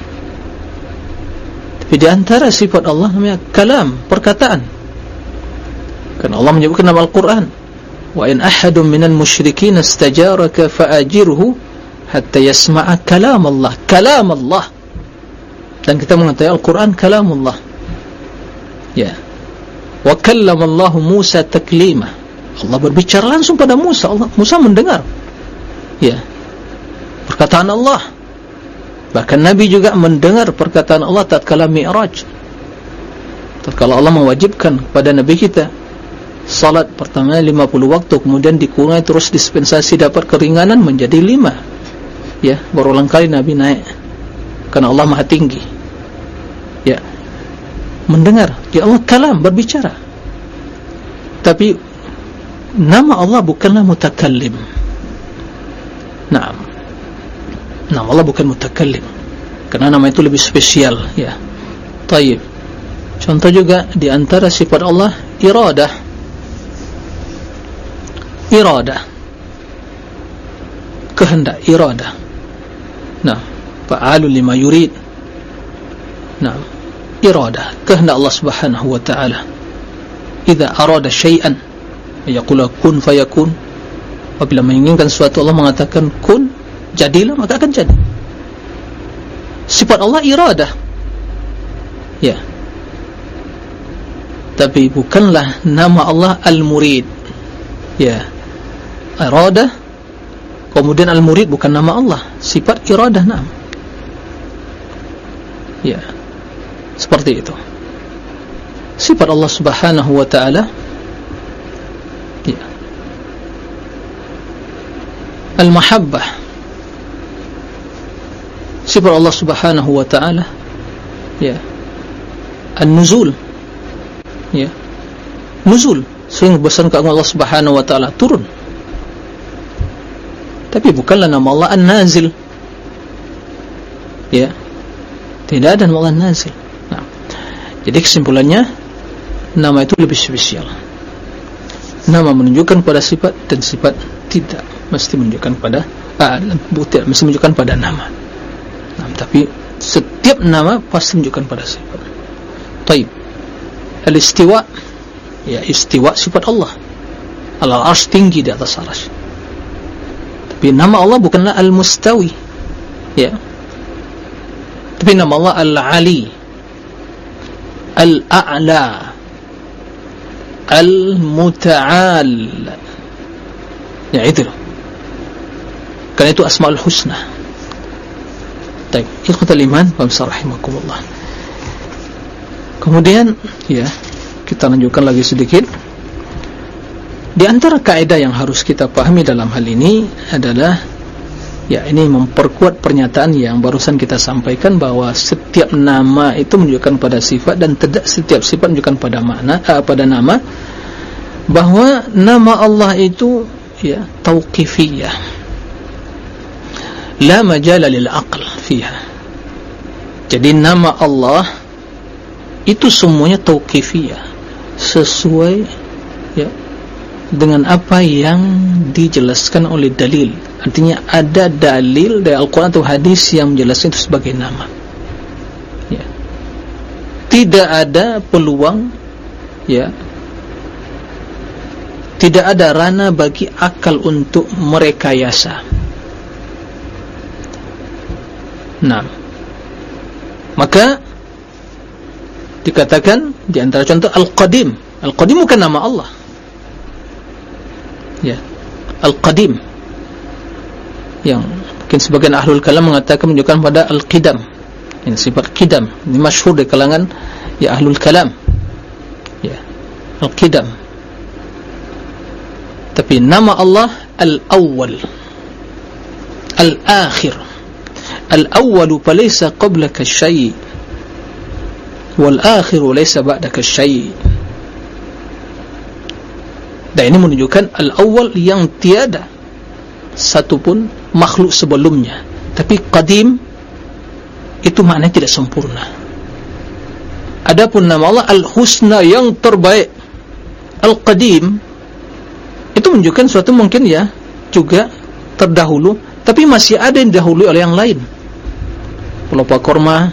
Tapi di antara sifat Allah namanya kalam perkataan. Kan Allah menyebutkan dalam Al-Quran wa in ahadun minal musyrikin istajaraka fa'ajirhu hatta yasma'a kalam Allah kalam Allah dan kita mengatakan Al-Quran kalam Allah ya wa kallam Allah Musa taklima. Allah berbicara langsung pada Musa. Allah, Musa mendengar. Ya. Perkataan Allah. Bahkan Nabi juga mendengar perkataan Allah tatkala mi'raj. Tatkala Allah mewajibkan kepada Nabi kita salat pertama 50 waktu kemudian dikurangi terus dispensasi dapat keringanan menjadi 5 ya berulang kali Nabi naik. Karena Allah maha tinggi mendengar. Ya Allah kalam berbicara. Tapi nama Allah bukanlah mutakallim. Nah nama Allah bukan mutakallim. Karena nama itu lebih spesial ya. Taib. Contoh juga di antara sifat Allah iradah. Iradah. Kehendak iradah. Nah, fa'alul lima yurid. Nah, iradah kehendak Allah Subhanahu wa taala. Idza arada syai'an yaqulu kun fayakun. Apabila menginginkan sesuatu Allah mengatakan kun, jadilah maka akan jadi. Sifat Allah iradah. Ya. Tapi bukanlah nama Allah Al-Murid. Ya. Iradah kemudian al-murid bukan nama Allah sifat iradah nama ya seperti itu. Sifat Allah subhanahu wa ta'ala. Ya. Al-mahabbah. Sifat Allah subhanahu wa ta'ala. Ya. Al-nuzul ya. Nuzul. Sehingga besar keagungan Allah subhanahu wa ta'ala. Turun. Tapi bukanlah nama Allah An-Nazil. Ya. Tidak ada nama Allah An-Nazil. Jadi kesimpulannya nama itu lebih spesial. Nama menunjukkan pada sifat dan sifat tidak mesti menunjukkan pada ah, bukti mesti menunjukkan pada nama. Nah, tapi setiap nama pasti menunjukkan pada sifat. Taib. Al-istiwa ya istiwa sifat Allah. Al-arsh tinggi di atas arsh. Tapi nama Allah bukanlah Al-Mustawi ya. Tapi nama Allah Al-Ali Al-A'la. Al-Muta'al. Ya itu karena itu Asma'ul Husna. Baik ikhwata liman wa bisarahimakumullah kemudian ya kita lanjutkan lagi sedikit. Di antara kaidah yang harus kita pahami dalam hal ini adalah ya ini memperkuat pernyataan yang barusan kita sampaikan bahwa setiap nama itu menunjukkan pada sifat dan tidak setiap sifat menunjukkan pada makna uh, pada nama. Bahwa nama Allah itu ya tauqifiyah. La majala lil aql fiha. Jadi nama Allah itu semuanya tauqifiyah. Sesuai dengan apa yang dijelaskan oleh dalil. Artinya ada dalil dari Al-Quran atau hadis yang menjelaskan itu sebagai nama. Ya. tidak ada peluang ya. Tidak ada rana bagi akal untuk merekayasa. Nah. Maka dikatakan di antara contoh Al-Qadim. Al-Qadim bukan nama Allah ya. Al-qadim. Yang mungkin sebagian ahlul kalam mengatakan menunjukkan pada al-qidam. Ini sifat qidam. Ini masyhur di kalangan ya ahlul kalam. Ya. Al-qidam. Tapi nama Allah al-awwal. Al-akhir. Al-awwal falaysa qablaka syai' wal-akhir laysa ba'daka syai' dan ini menunjukkan al-awwal yang tiada satupun makhluk sebelumnya. Tapi qadim itu maknanya tidak sempurna. Adapun nama Allah al-husna yang terbaik al-qadim itu menunjukkan suatu mungkin ya juga terdahulu tapi masih ada yang dahulu oleh yang lain. Pelupa korma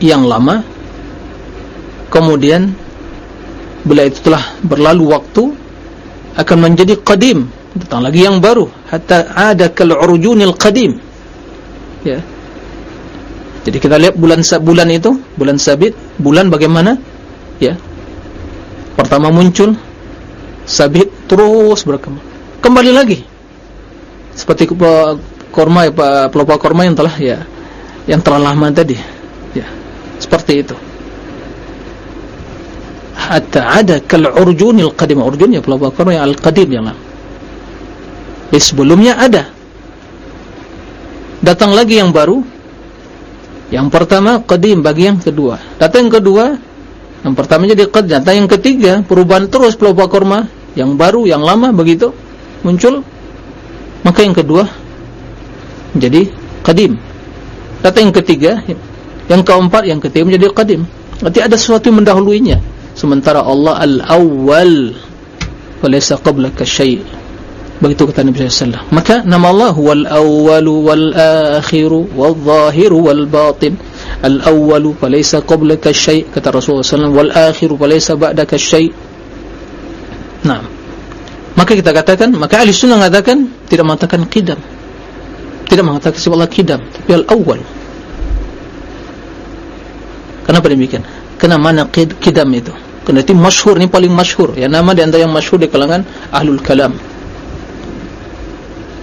yang lama kemudian bila itu telah berlalu waktu akan menjadi qadim. Datang lagi yang baru. Hatta ada kal urjunil qadim. Ya. Jadi kita lihat bulan bulan itu bulan sabit bulan bagaimana? Ya. Pertama muncul sabit terus berkembang. Kembali lagi. Seperti korma ya pelupa korma yang telah ya yang telah lama tadi. Ya. Seperti itu hatta ada kal urjunil qadim. Urjun ya korma yang al qadim yang lama di sebelumnya ada. Datang lagi yang baru. Yang pertama qadim bagi yang kedua. Datang yang kedua yang pertama jadi qadim. Datang yang ketiga perubahan terus korma yang baru yang lama begitu muncul. Maka yang kedua menjadi qadim. Datang yang ketiga yang keempat yang ketiga menjadi qadim. Berarti ada sesuatu yang mendahuluinya sementara Allah al-awwal. Walaysa qablaka syai' begitu kata Nabi SAW maka nama Allah wal awwalu wal akhiru wal zahiru wal batin al awwalu falaysa qablaka syai' kata Rasulullah SAW wal akhiru falaysa ba'daka syai' nah maka kita katakan maka ahli sunnah mengatakan tidak mengatakan qidam. Tidak mengatakan sifat Allah qidam tapi al awwal kenapa demikian? Kena mana qidam itu itu masyhur ini paling masyhur. Ya nama di antara yang masyhur di kalangan ahlul kalam.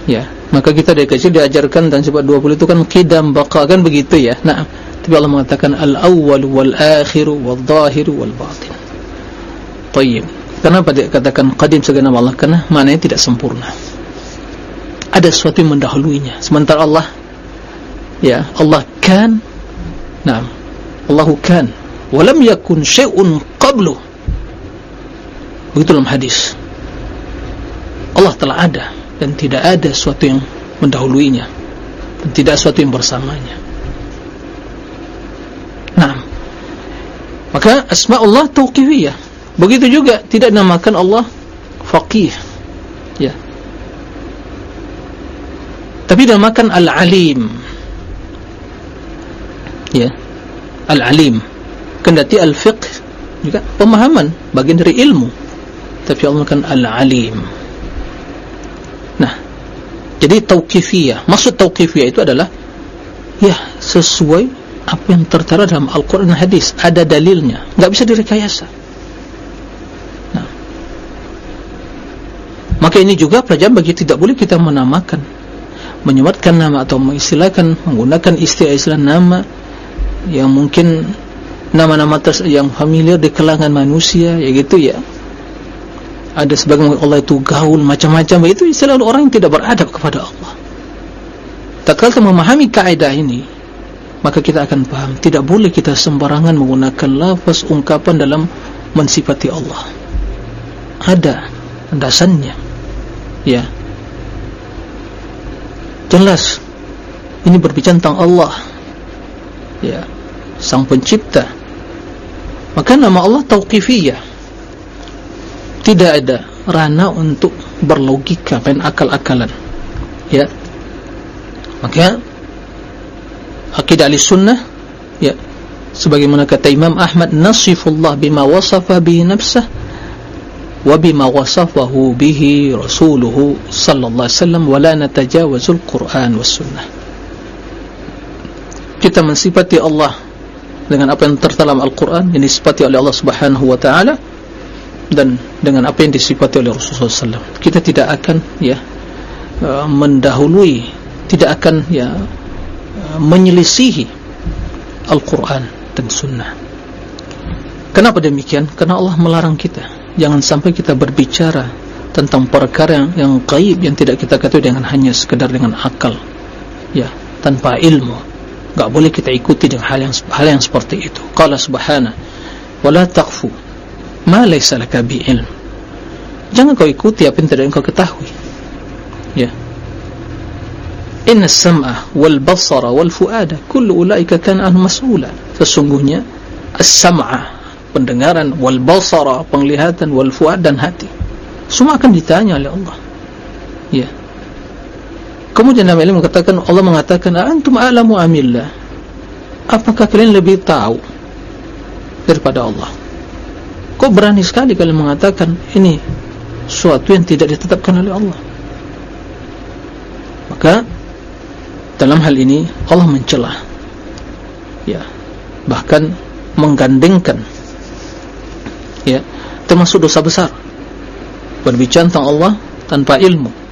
Ya maka kita dari kecil diajarkan dan sifat 20 itu kan qidam baqa kan begitu ya. Nah tapi Allah mengatakan al-awwal wal akhir wal zahir wal batin tayyib. Kenapa dia katakan qadim sebagai nama Allah karena maknanya tidak sempurna. Ada sesuatu yang mendahuluinya sementara Allah ya Allah kan. Nah Allah kan walam yakun syai'un qablu. Begitu dalam hadis. Allah telah ada dan tidak ada sesuatu yang mendahuluinya dan tidak sesuatu yang bersamanya. Nah maka asma Allah tauqifiyah. Begitu juga tidak dinamakan Allah faqih. Ya. Tapi dinamakan al-alim. Ya. Al-alim kendati al-fiqh juga pemahaman bagian dari ilmu. Tapi Allah kan al-alim. Jadi tauqifiyah, maksud tauqifiyah itu adalah ya sesuai apa yang tertera dalam Al-Qur'an dan hadis, ada dalilnya, enggak bisa direkayasa. Nah. Maka ini juga pelajaran bagi tidak boleh kita menamakan. Menyematkan nama atau mengistilahkan menggunakan istilah-istilah nama yang mungkin nama-nama yang familiar di kalangan manusia ya gitu ya. Ada sebagian Allah itu gaul macam-macam itu istilah orang yang tidak beradab kepada Allah. Tak kala memahami kaidah ini maka kita akan paham tidak boleh kita sembarangan menggunakan lafaz ungkapan dalam mensifati Allah. Ada dasarnya ya. Jelas ini berbicara tentang Allah ya. Sang pencipta maka nama Allah tauqifiyah. Tidak ada rana untuk berlogika main akal-akalan. Ya. Maka akidah ahli sunnah ya sebagaimana kata Imam Ahmad nasifullah bima wasafa bihi nafsah wa bima wasafahu bihi rasuluhu sallallahu alaihi wasallam wa la natajawazul quran was sunnah. Kita mensifati Allah dengan apa yang tertera dalam Al-Quran yang disifati oleh Allah subhanahu wa ta'ala dan dengan apa yang disifati oleh Rasulullah SAW kita tidak akan ya uh, mendahului tidak akan ya uh, menyelisihi Al-Quran dan Sunnah. Kenapa demikian? karena Allah melarang kita. Jangan sampai kita berbicara tentang perkara yang, yang gaib yang tidak kita ketahui dengan hanya sekedar dengan akal ya tanpa ilmu enggak boleh kita ikuti dengan hal yang hal yang seperti itu. Qala subhana wala taqfu ma laysa laka bi ilm jangan kau ikuti apa yang tidak engkau ketahui. Ya. Inna sam'a wal basara wal fuada kullu ulaika kana anhu mas'ula. Sesungguhnya as-sam'a pendengaran wal basara penglihatan wal fuad dan hati semua akan ditanya oleh Allah. Ya kemudian Nabi Ali mengatakan Allah mengatakan antum a'lamu amillah apakah kalian lebih tahu daripada Allah? Kok berani sekali kalian mengatakan ini suatu yang tidak ditetapkan oleh Allah? Maka dalam hal ini Allah mencelah. Ya. Bahkan menggandengkan. Ya. Termasuk dosa besar. Berbicara tentang Allah tanpa ilmu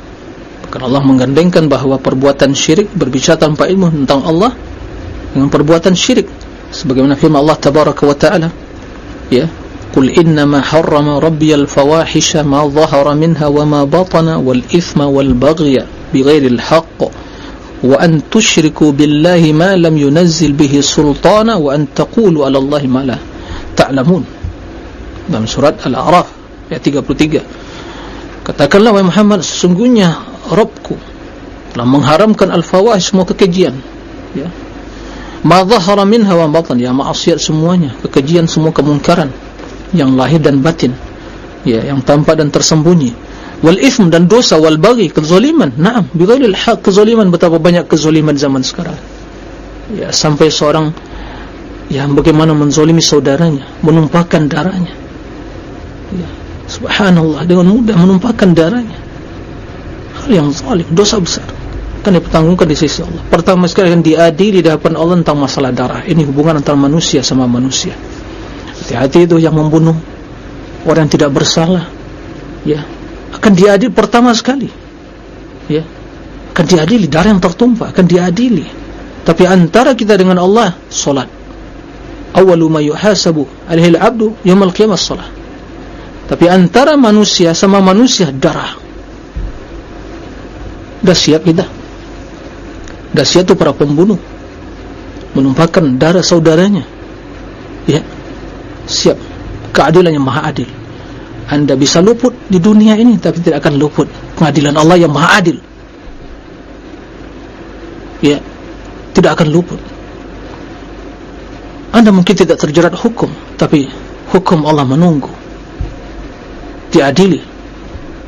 karena Allah menggandengkan bahawa perbuatan syirik berbicara tanpa ilmu tentang Allah dengan perbuatan syirik sebagaimana firman Allah tabaraka wa taala ya qul inna ma harrama rabbiyal fawahisha ma dhahara minha wa ma batana wal ithma wal baghya bighairi al haqq wa an tushriku billahi ma lam yunazzil bihi sultana wa an taqulu ala Allahi ma la ta'lamun. Dalam surat Al-A'raf ayat 33 katakanlah wahai Muhammad sesungguhnya Rabbku telah mengharamkan al-fawahish semua kekejian. Ya. Ma dhahara minha wa batan. Ya ma'asiyat semuanya kekejian semua kemungkaran yang lahir dan batin. Ya yang tampak dan tersembunyi. Wal ism dan dosa wal bagi kezaliman. Na'am bighairil haq kezaliman. Betapa banyak kezaliman zaman sekarang. Ya sampai seorang yang bagaimana menzalimi saudaranya menumpahkan darahnya. Ya subhanallah dengan mudah menumpahkan darahnya. Hal yang zalim dosa besar. Kan dipertanggungkan di sisi Allah. Pertama sekali akan diadili di hadapan Allah tentang masalah darah. Ini hubungan antara manusia sama manusia. Hati-hati itu yang membunuh. Orang yang tidak bersalah. Ya. Akan diadili pertama sekali. Ya. Akan diadili darah yang tertumpah akan diadili. Tapi antara kita dengan Allah solat. Awalu ma yuhasabu alaihi al-abdu yawm al-qiyamah solat tapi antara manusia sama manusia darah. Dah siap kita. Dah siap tu para pembunuh. Menumpahkan darah saudaranya. Ya. Siap. Keadilan yang maha adil. Anda bisa luput di dunia ini tapi tidak akan luput pengadilan Allah yang maha adil. Ya. Tidak akan luput. Anda mungkin tidak terjerat hukum tapi hukum Allah menunggu diadili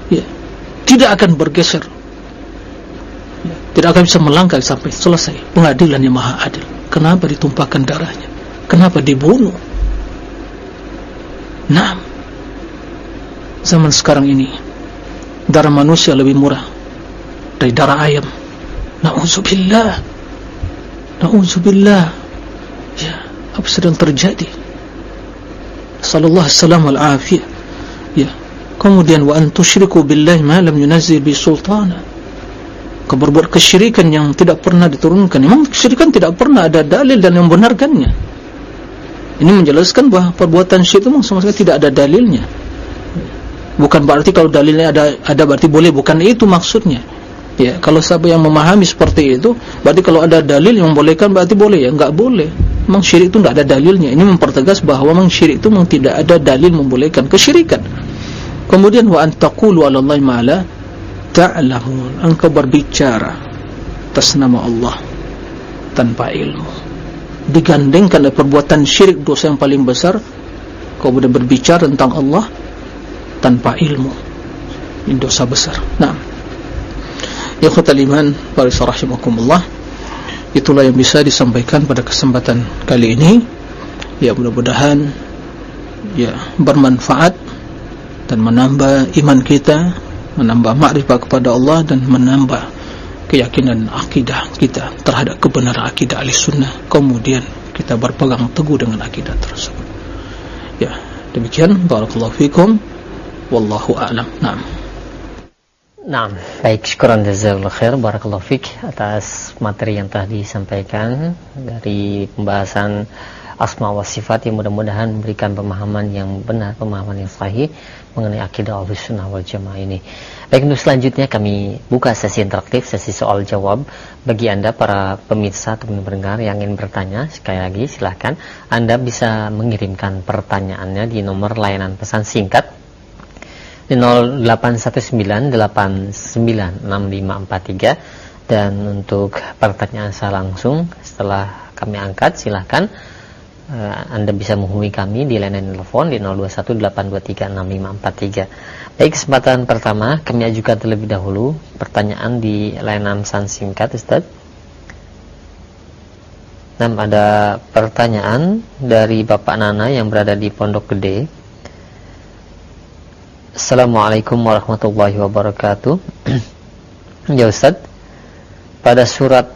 ya. Tidak akan bergeser. Ya. tidak akan bisa melangkah sampai selesai. Pengadilan yang maha adil. Kenapa ditumpahkan darahnya? Kenapa dibunuh? Nah zaman sekarang ini darah manusia lebih murah dari darah ayam. Na'udzubillah. Na'udzubillah. Ya apa sedang terjadi? Sallallahu salam wal afiyah. ya kemudian wa antushriku billahi ma lam yunazzil bi sultana. Kau berbuat kesyirikan yang tidak pernah diturunkan. Memang kesyirikan tidak pernah ada dalil dan yang membenarkannya. Ini menjelaskan bahawa perbuatan syirik itu sama sekali tidak ada dalilnya. Bukan berarti kalau dalilnya ada ada berarti boleh. Bukan itu maksudnya. Ya kalau siapa yang memahami seperti itu berarti kalau ada dalil yang membolehkan berarti boleh. Ya enggak boleh. Memang syirik itu enggak ada dalilnya. Ini mempertegas bahawa memang syirik itu memang tidak ada dalil membolehkan kesyirikan kemudian wa antaqulu ala Allah ma'ala ta'lamun. Engkau berbicara atas nama Allah tanpa ilmu. Digandengkan oleh perbuatan syirik dosa yang paling besar kau boleh berbicara tentang Allah tanpa ilmu. Ini dosa besar. Nah ya khutal iman barisarahimakumullah itulah yang bisa disampaikan pada kesempatan kali ini. Ya mudah-mudahan ya bermanfaat dan menambah iman kita menambah makrifat kepada Allah dan menambah keyakinan akidah kita terhadap kebenaran akidah ahli sunnah. Kemudian kita berpegang teguh dengan akidah tersebut. Ya demikian. Barakallahu fikum. Wallahu a'lam. Naam. Naam, baik syukuran jazakallahu khair. Barakallahu fik atas materi yang telah disampaikan dari pembahasan asma wa sifat yang mudah-mudahan memberikan pemahaman yang benar, pemahaman yang sahih mengenai akidah Ahlussunnah wal Jamaah ini. Baik, untuk selanjutnya kami buka sesi interaktif, sesi soal jawab bagi Anda para pemirsa atau pendengar yang ingin bertanya. Sekali lagi silahkan Anda bisa mengirimkan pertanyaannya di nomor layanan pesan singkat di 0819896543 dan untuk pertanyaan saya langsung setelah kami angkat silahkan Anda bisa menghubungi kami di layanan telepon di 0218236543 baik kesempatan pertama kami ajukan terlebih dahulu pertanyaan di layanan san singkat Ustaz. Nah, ada pertanyaan dari Bapak Nana yang berada di Pondok Gede. Assalamualaikum warahmatullahi wabarakatuh. Ya Ustaz Pada surat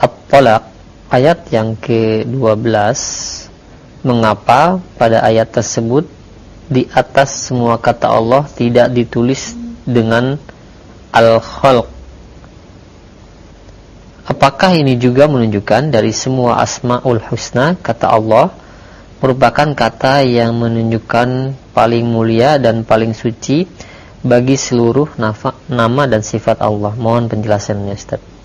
At-Talaq Ayat yang ke-12 Mengapa pada ayat tersebut Di atas semua kata Allah Tidak ditulis dengan Al-Khalq Apakah ini juga menunjukkan Dari semua asma'ul husna Kata Allah Merupakan kata yang menunjukkan paling mulia dan paling suci bagi seluruh nama dan sifat Allah. Mohon penjelasannya Ustaz.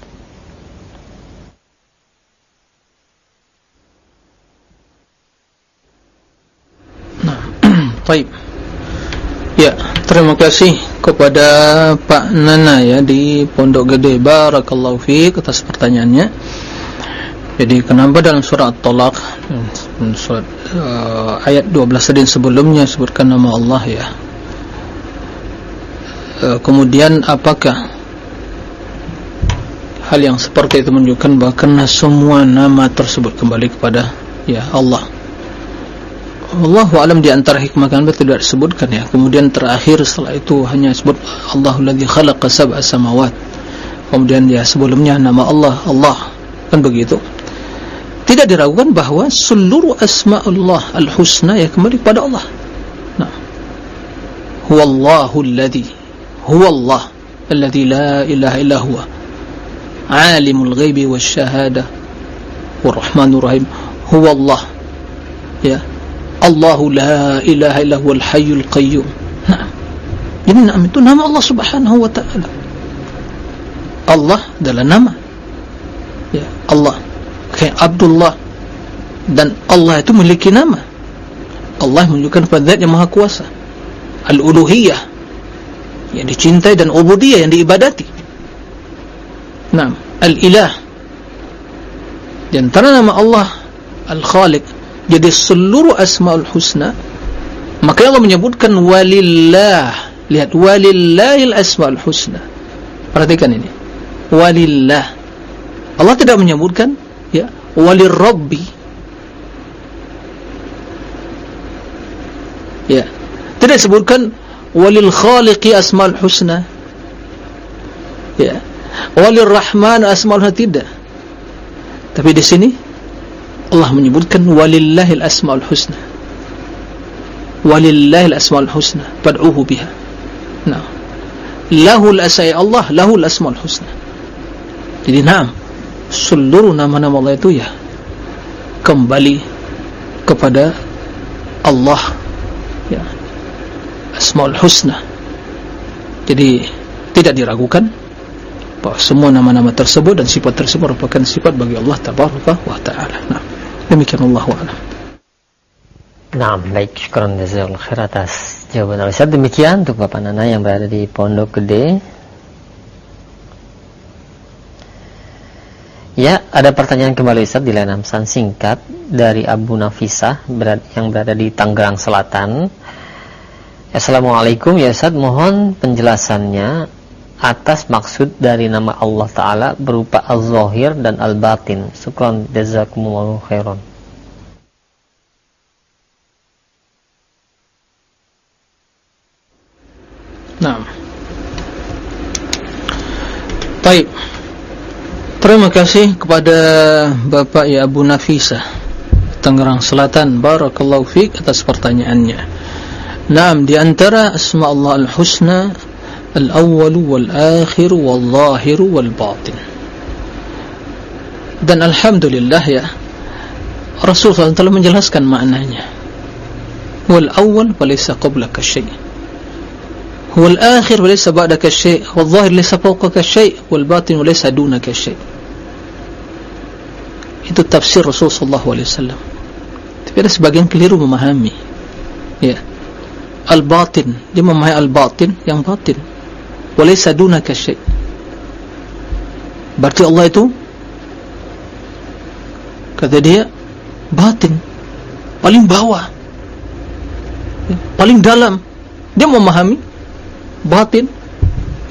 Baik. Ya, terima kasih kepada Pak Nana ya di Pondok Gede. Barakallahu fiik atas pertanyaannya. Jadi kenapa dalam surah At-Talaq hmm, surat uh, ayat 12 tadi sebelumnya sebutkan nama Allah ya. Uh, kemudian apakah hal yang seperti itu menunjukkan bahwa karena semua nama tersebut kembali kepada ya Allah. Allahu alam di antara hikmah kan tidak disebutkan ya. Kemudian terakhir setelah itu hanya sebut Allahul ladzi khalaqa sab'a samawat. Kemudian ya sebelumnya nama Allah Allah. Kan begitu? Tidak diragukan bahawa seluruh asma'ullah al-husna ya kembali kepada Allah. Nah. Huwallahu alladhi huwallah alladhi la ilaha illa huwa. Alimul ghaibi wasyahada warrahmanur rahim huwallah. Ya Allahu la ilaha illa huwal hayyul qayyum. Nah jadi nama itu nama Allah subhanahu wa ta'ala. Allah adalah nama. Ya Allah. Kayak Abdullah. Dan Allah itu memiliki nama. Allah menunjukkan pada yang maha kuasa. Al-uluhiyah. Yang dicintai dan ubudiyah yang diibadati. Nah al-ilah. Di antara nama Allah al-khaliq jadi seluruh asma'ul husna maka Allah menyebutkan walillah. Lihat walillahil asma'ul husna. Perhatikan ini. Walillah. Allah tidak menyebutkan ya walir rabbi ya. Tidak disebutkan walil khaliqi asmal husna. Ya. Walir rahman asmal husna tidak. Tapi di sini Allah menyebutkan walillahil asmal husna. Walillahil asmal husna fad'uhu biha. Nah lahul asai Allah lahul asmal husna. Jadi na'am seluruh nama-nama Allah itu ya kembali kepada Allah. Ya. Asmaul Husna. Jadi tidak diragukan bahwa semua nama-nama tersebut dan sifat tersebut merupakan sifat bagi Allah Tabaraka wa Ta'ala. Nah, demikian Allah wa'ala Nah, baik, syukuran jazakallahu khair atas jawaban Ustaz. Demikian untuk Bapak Nana yang berada di Pondok Gede. Ya, ada pertanyaan kembali Ustaz di layanan pesan singkat dari Abu Nafisah yang berada di Tangerang Selatan. Assalamualaikum ya Ustaz, mohon penjelasannya atas maksud dari nama Allah Ta'ala berupa Al-Zahir dan Al-Batin. Syukran jazakumullahu khairan. Nah. Baik. Terima kasih kepada Bapak Ya Abu Nafisa Tangerang Selatan Barakallahu fiqh atas pertanyaannya Naam di antara asma Allah al-husna Al-awwal wal-akhir wal-zahir wal-batin Dan Alhamdulillah ya Rasulullah telah menjelaskan maknanya Wal-awwal walaysa qablaka syai' Wal-akhir walaysa ba'daka syai' Wal-zahir walaysa fawqaka syai' Wal-batin walaysa dunaka syai' itu tafsir Rasulullah SAW tapi ada sebagian keliru memahami ya al-batin dia memahami al-batin yang batin walaysa dunaka syai. Berarti Allah itu kata dia batin. Paling bawah. Paling dalam. Dia memahami batin.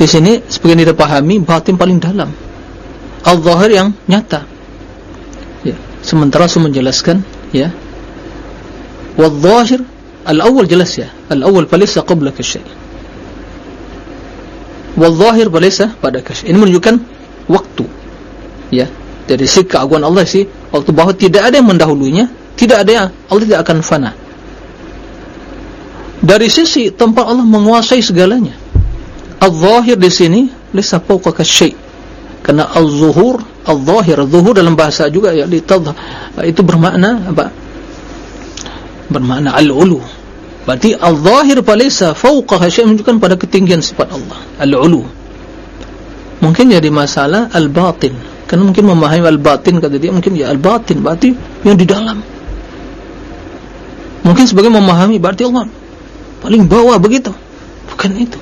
Di sini sebagian dia pahami batin paling dalam. Al-zahir yang nyata. Ya. Sementara saya menjelaskan ya. Wal-zahir al-awwal jelas ya. Al-awwal falaysa qablaka syai wal-zahir falaysa padaka syai ini menunjukkan waktu. Ya dari sisi keagungan Allah sih waktu bahwa tidak ada yang mendahulunya tidak ada yang Allah tidak akan fana. Dari sisi tempat Allah menguasai segalanya al-zahir di sini laysa fawqaka syai karena al-zuhur al-zahir al-zuhur dalam bahasa juga ya itu bermakna apa? Bermakna al-ulu. Berarti al-zahir falaysa fawqaha syai menunjukkan pada ketinggian sifat Allah al-ulu. Mungkin jadi masalah al-batin. Karena mungkin memahami al-batin kata dia mungkin ya al-batin berarti yang di dalam. Mungkin sebagai memahami berarti Allah paling bawah begitu. Bukan itu.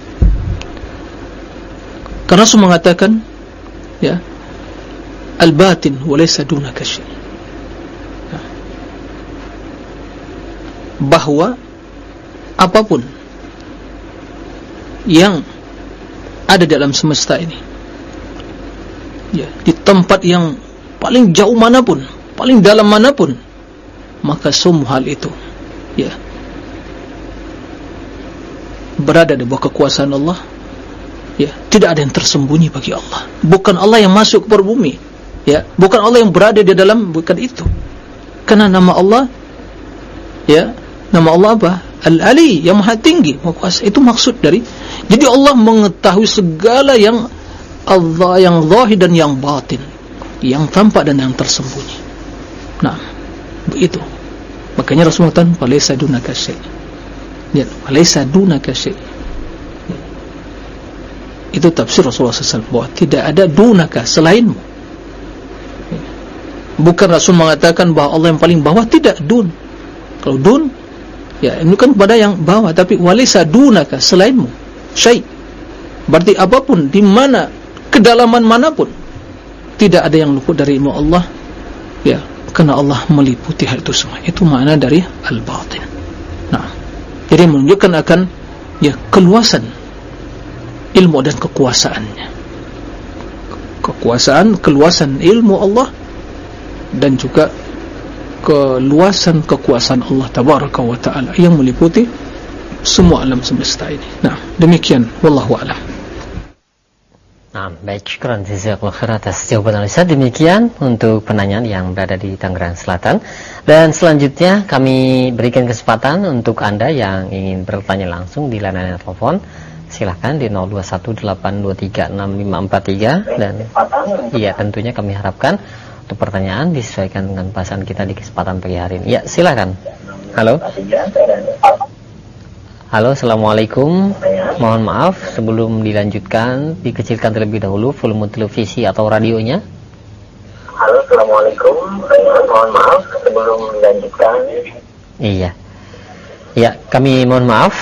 Karena Rasul mengatakan ya al-batin walaysa dunaka syai ya. bahwa apapun yang ada dalam semesta ini. Ya di tempat yang paling jauh manapun paling dalam manapun maka semua hal itu ya berada di bawah kekuasaan Allah ya tidak ada yang tersembunyi bagi Allah. Bukan Allah yang masuk ke bumi ya bukan Allah yang berada di dalam bukan itu. Karena nama Allah ya nama Allah apa Al-Ali yang maha tinggi maha kuasa. Itu maksud dari jadi Allah mengetahui segala yang Allah yang zahir dan yang batin yang tampak dan yang tersembunyi. Nah begitu. Makanya Rasulullah tan falaysa dunaka syai' ya alaysa dunaka syai. Itu tafsir Rasulullah SAW bahwa tidak ada dunaka selainmu. Bukan Rasul mengatakan bahwa Allah yang paling bawah tidak dun. Kalau dun ya ini kan pada yang bawah tapi walisa dunaka selainmu syai. Berarti apapun di mana kedalaman manapun tidak ada yang luput dari ilmu Allah. Ya karena Allah meliputi hal itu semua. Itu makna dari al-batin. Nah jadi menunjukkan akan ya keluasan ilmu dan kekuasaannya. Kekuasaan keluasan ilmu Allah dan juga keluasan kekuasaan Allah tabaraka wa taala yang meliputi semua alam semesta ini. Nah, demikian wallahu a'lam. Nah, baik, syukuran jazakallahu khair atas jawaban Alisa. Demikian untuk penanyaan yang berada di Tangerang Selatan. Dan selanjutnya kami berikan kesempatan untuk Anda yang ingin bertanya langsung di layanan telepon. Silahkan di 0218236543 dan iya tentunya kami harapkan untuk pertanyaan disesuaikan dengan bahasan kita di kesempatan pagi hari ini. Ya, silahkan. Halo. Halo, Assalamualaikum Mohon maaf, sebelum dilanjutkan Dikecilkan terlebih dahulu volume televisi atau radionya Halo, Assalamualaikum Mohon maaf, sebelum dilanjutkan Iya Ya, kami mohon maaf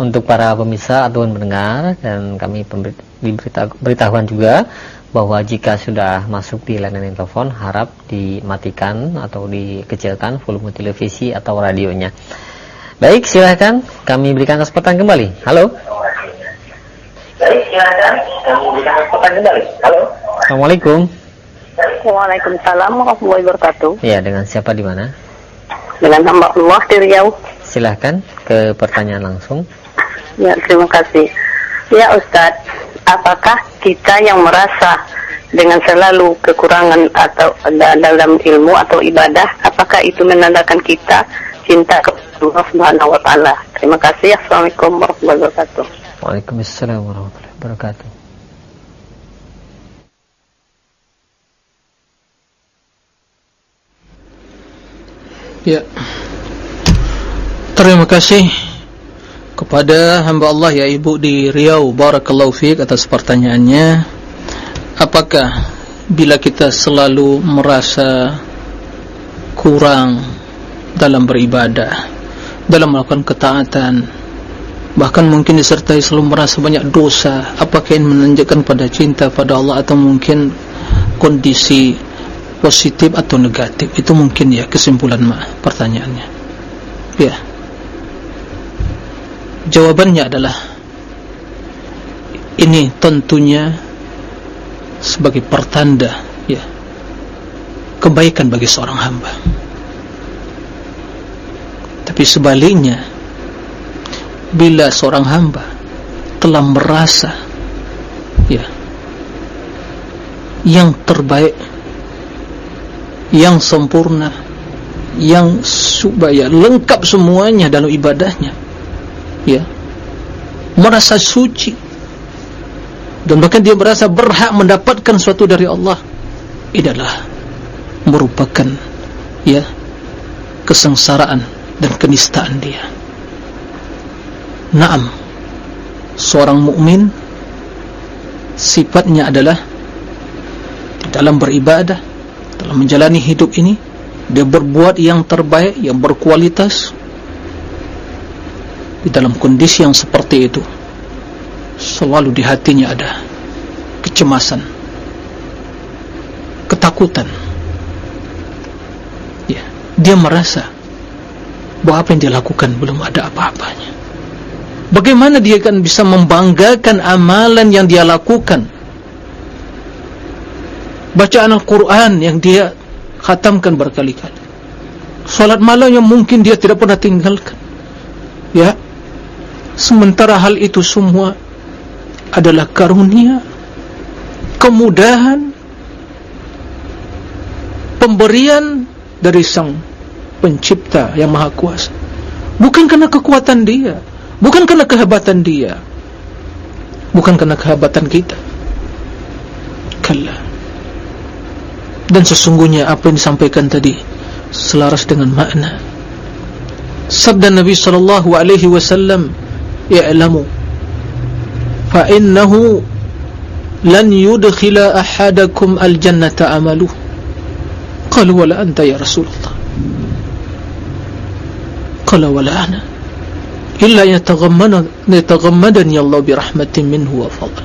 Untuk para pemirsa atau pendengar Dan kami diberitahuan juga Bahwa jika sudah masuk di layanan telepon Harap dimatikan atau dikecilkan volume televisi atau radionya Baik, silahkan kami berikan kesempatan kembali. Halo. Baik, silahkan kami berikan kesempatan kembali. Halo. Assalamualaikum. Waalaikumsalam warahmatullahi wabarakatuh. Ya, dengan siapa di mana? Dengan hamba Allah di Riau. Silahkan ke pertanyaan langsung. Ya, terima kasih. Ya Ustadz, apakah kita yang merasa dengan selalu kekurangan atau dalam ilmu atau ibadah, apakah itu menandakan kita cinta kepada Allah Subhanahu wa taala. Terima kasih. Assalamualaikum warahmatullahi wabarakatuh. Waalaikumsalam warahmatullahi wabarakatuh. Ya. Terima kasih kepada hamba Allah ya Ibu di Riau. Barakallahu fiik atas pertanyaannya. Apakah bila kita selalu merasa kurang dalam beribadah dalam melakukan ketaatan bahkan mungkin disertai selalu merasa banyak dosa apakah yang menanjakan pada cinta pada Allah atau mungkin kondisi positif atau negatif itu mungkin ya kesimpulan mah pertanyaannya ya jawabannya adalah ini tentunya sebagai pertanda ya kebaikan bagi seorang hamba. Tapi sebaliknya bila seorang hamba telah merasa ya yang terbaik yang sempurna yang subaya lengkap semuanya dalam ibadahnya ya. Merasa suci. Dan bahkan dia merasa berhak mendapatkan sesuatu dari Allah. Adalah merupakan ya kesengsaraan dan kenistaan dia. Naam. Seorang mukmin sifatnya adalah dalam beribadah dalam menjalani hidup ini dia berbuat yang terbaik yang berkualitas di dalam kondisi yang seperti itu selalu di hatinya ada kecemasan ketakutan. Ya dia merasa bahwa apa yang dia lakukan belum ada apa-apanya. Bagaimana dia akan bisa membanggakan amalan yang dia lakukan? Bacaan Al-Quran yang dia khatamkan berkali-kali. Salat malam yang mungkin dia tidak pernah tinggalkan. Ya sementara hal itu semua adalah karunia kemudahan pemberian dari sang pencipta yang maha kuasa. Bukan karena kekuatan dia bukan karena kehebatan dia bukan karena kehebatan kita. Kalla dan sesungguhnya apa yang disampaikan tadi selaras dengan makna. Sabda Nabi sallallahu alaihi wasallam i'lamu fa innahu lan yudkhila ahadakum al-jannata amaluhu qalu wala anta ya rasulullah qala wala ana illa yataghammadani yataghammadani Allah bi rahmatin minhu wa fadl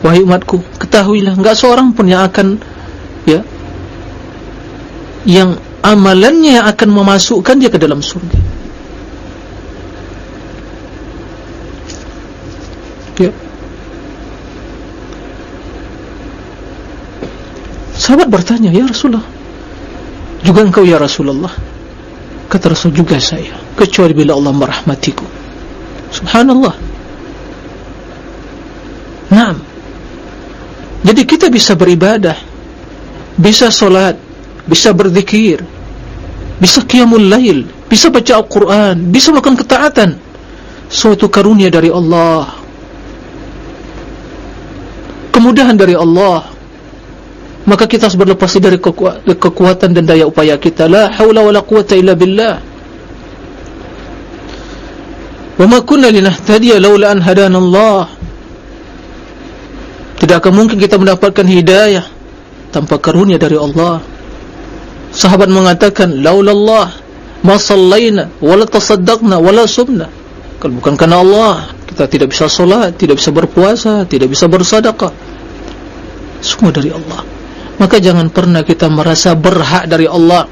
wahai umatku ketahuilah enggak seorang pun yang akan ya yang amalannya akan memasukkan dia ke dalam surga Sahabat bertanya, Ya Rasulullah, juga engkau Ya Rasulullah? Kata Rasul juga saya, kecuali bila Allah merahmatiku. Subhanallah. Naam. Jadi kita bisa beribadah, bisa solat, bisa berzikir, bisa qiyamul lail, bisa baca Al-Quran, bisa makan ketaatan. Suatu karunia dari Allah kemudahan dari Allah maka kita harus berlepas dari kekuatan dan daya upaya kita. La haula wala quwata illa billah. Wa ma kunna linahtadiya laula an hadana Allah. Tidak akan mungkin kita mendapatkan hidayah tanpa karunia dari Allah. Sahabat mengatakan laula Allah ma sallaina wala tasaddaqna wala sumna. Kalau bukan karena Allah kita tidak bisa solat, tidak bisa berpuasa, tidak bisa bersadaqah semua dari Allah maka jangan pernah kita merasa berhak dari Allah.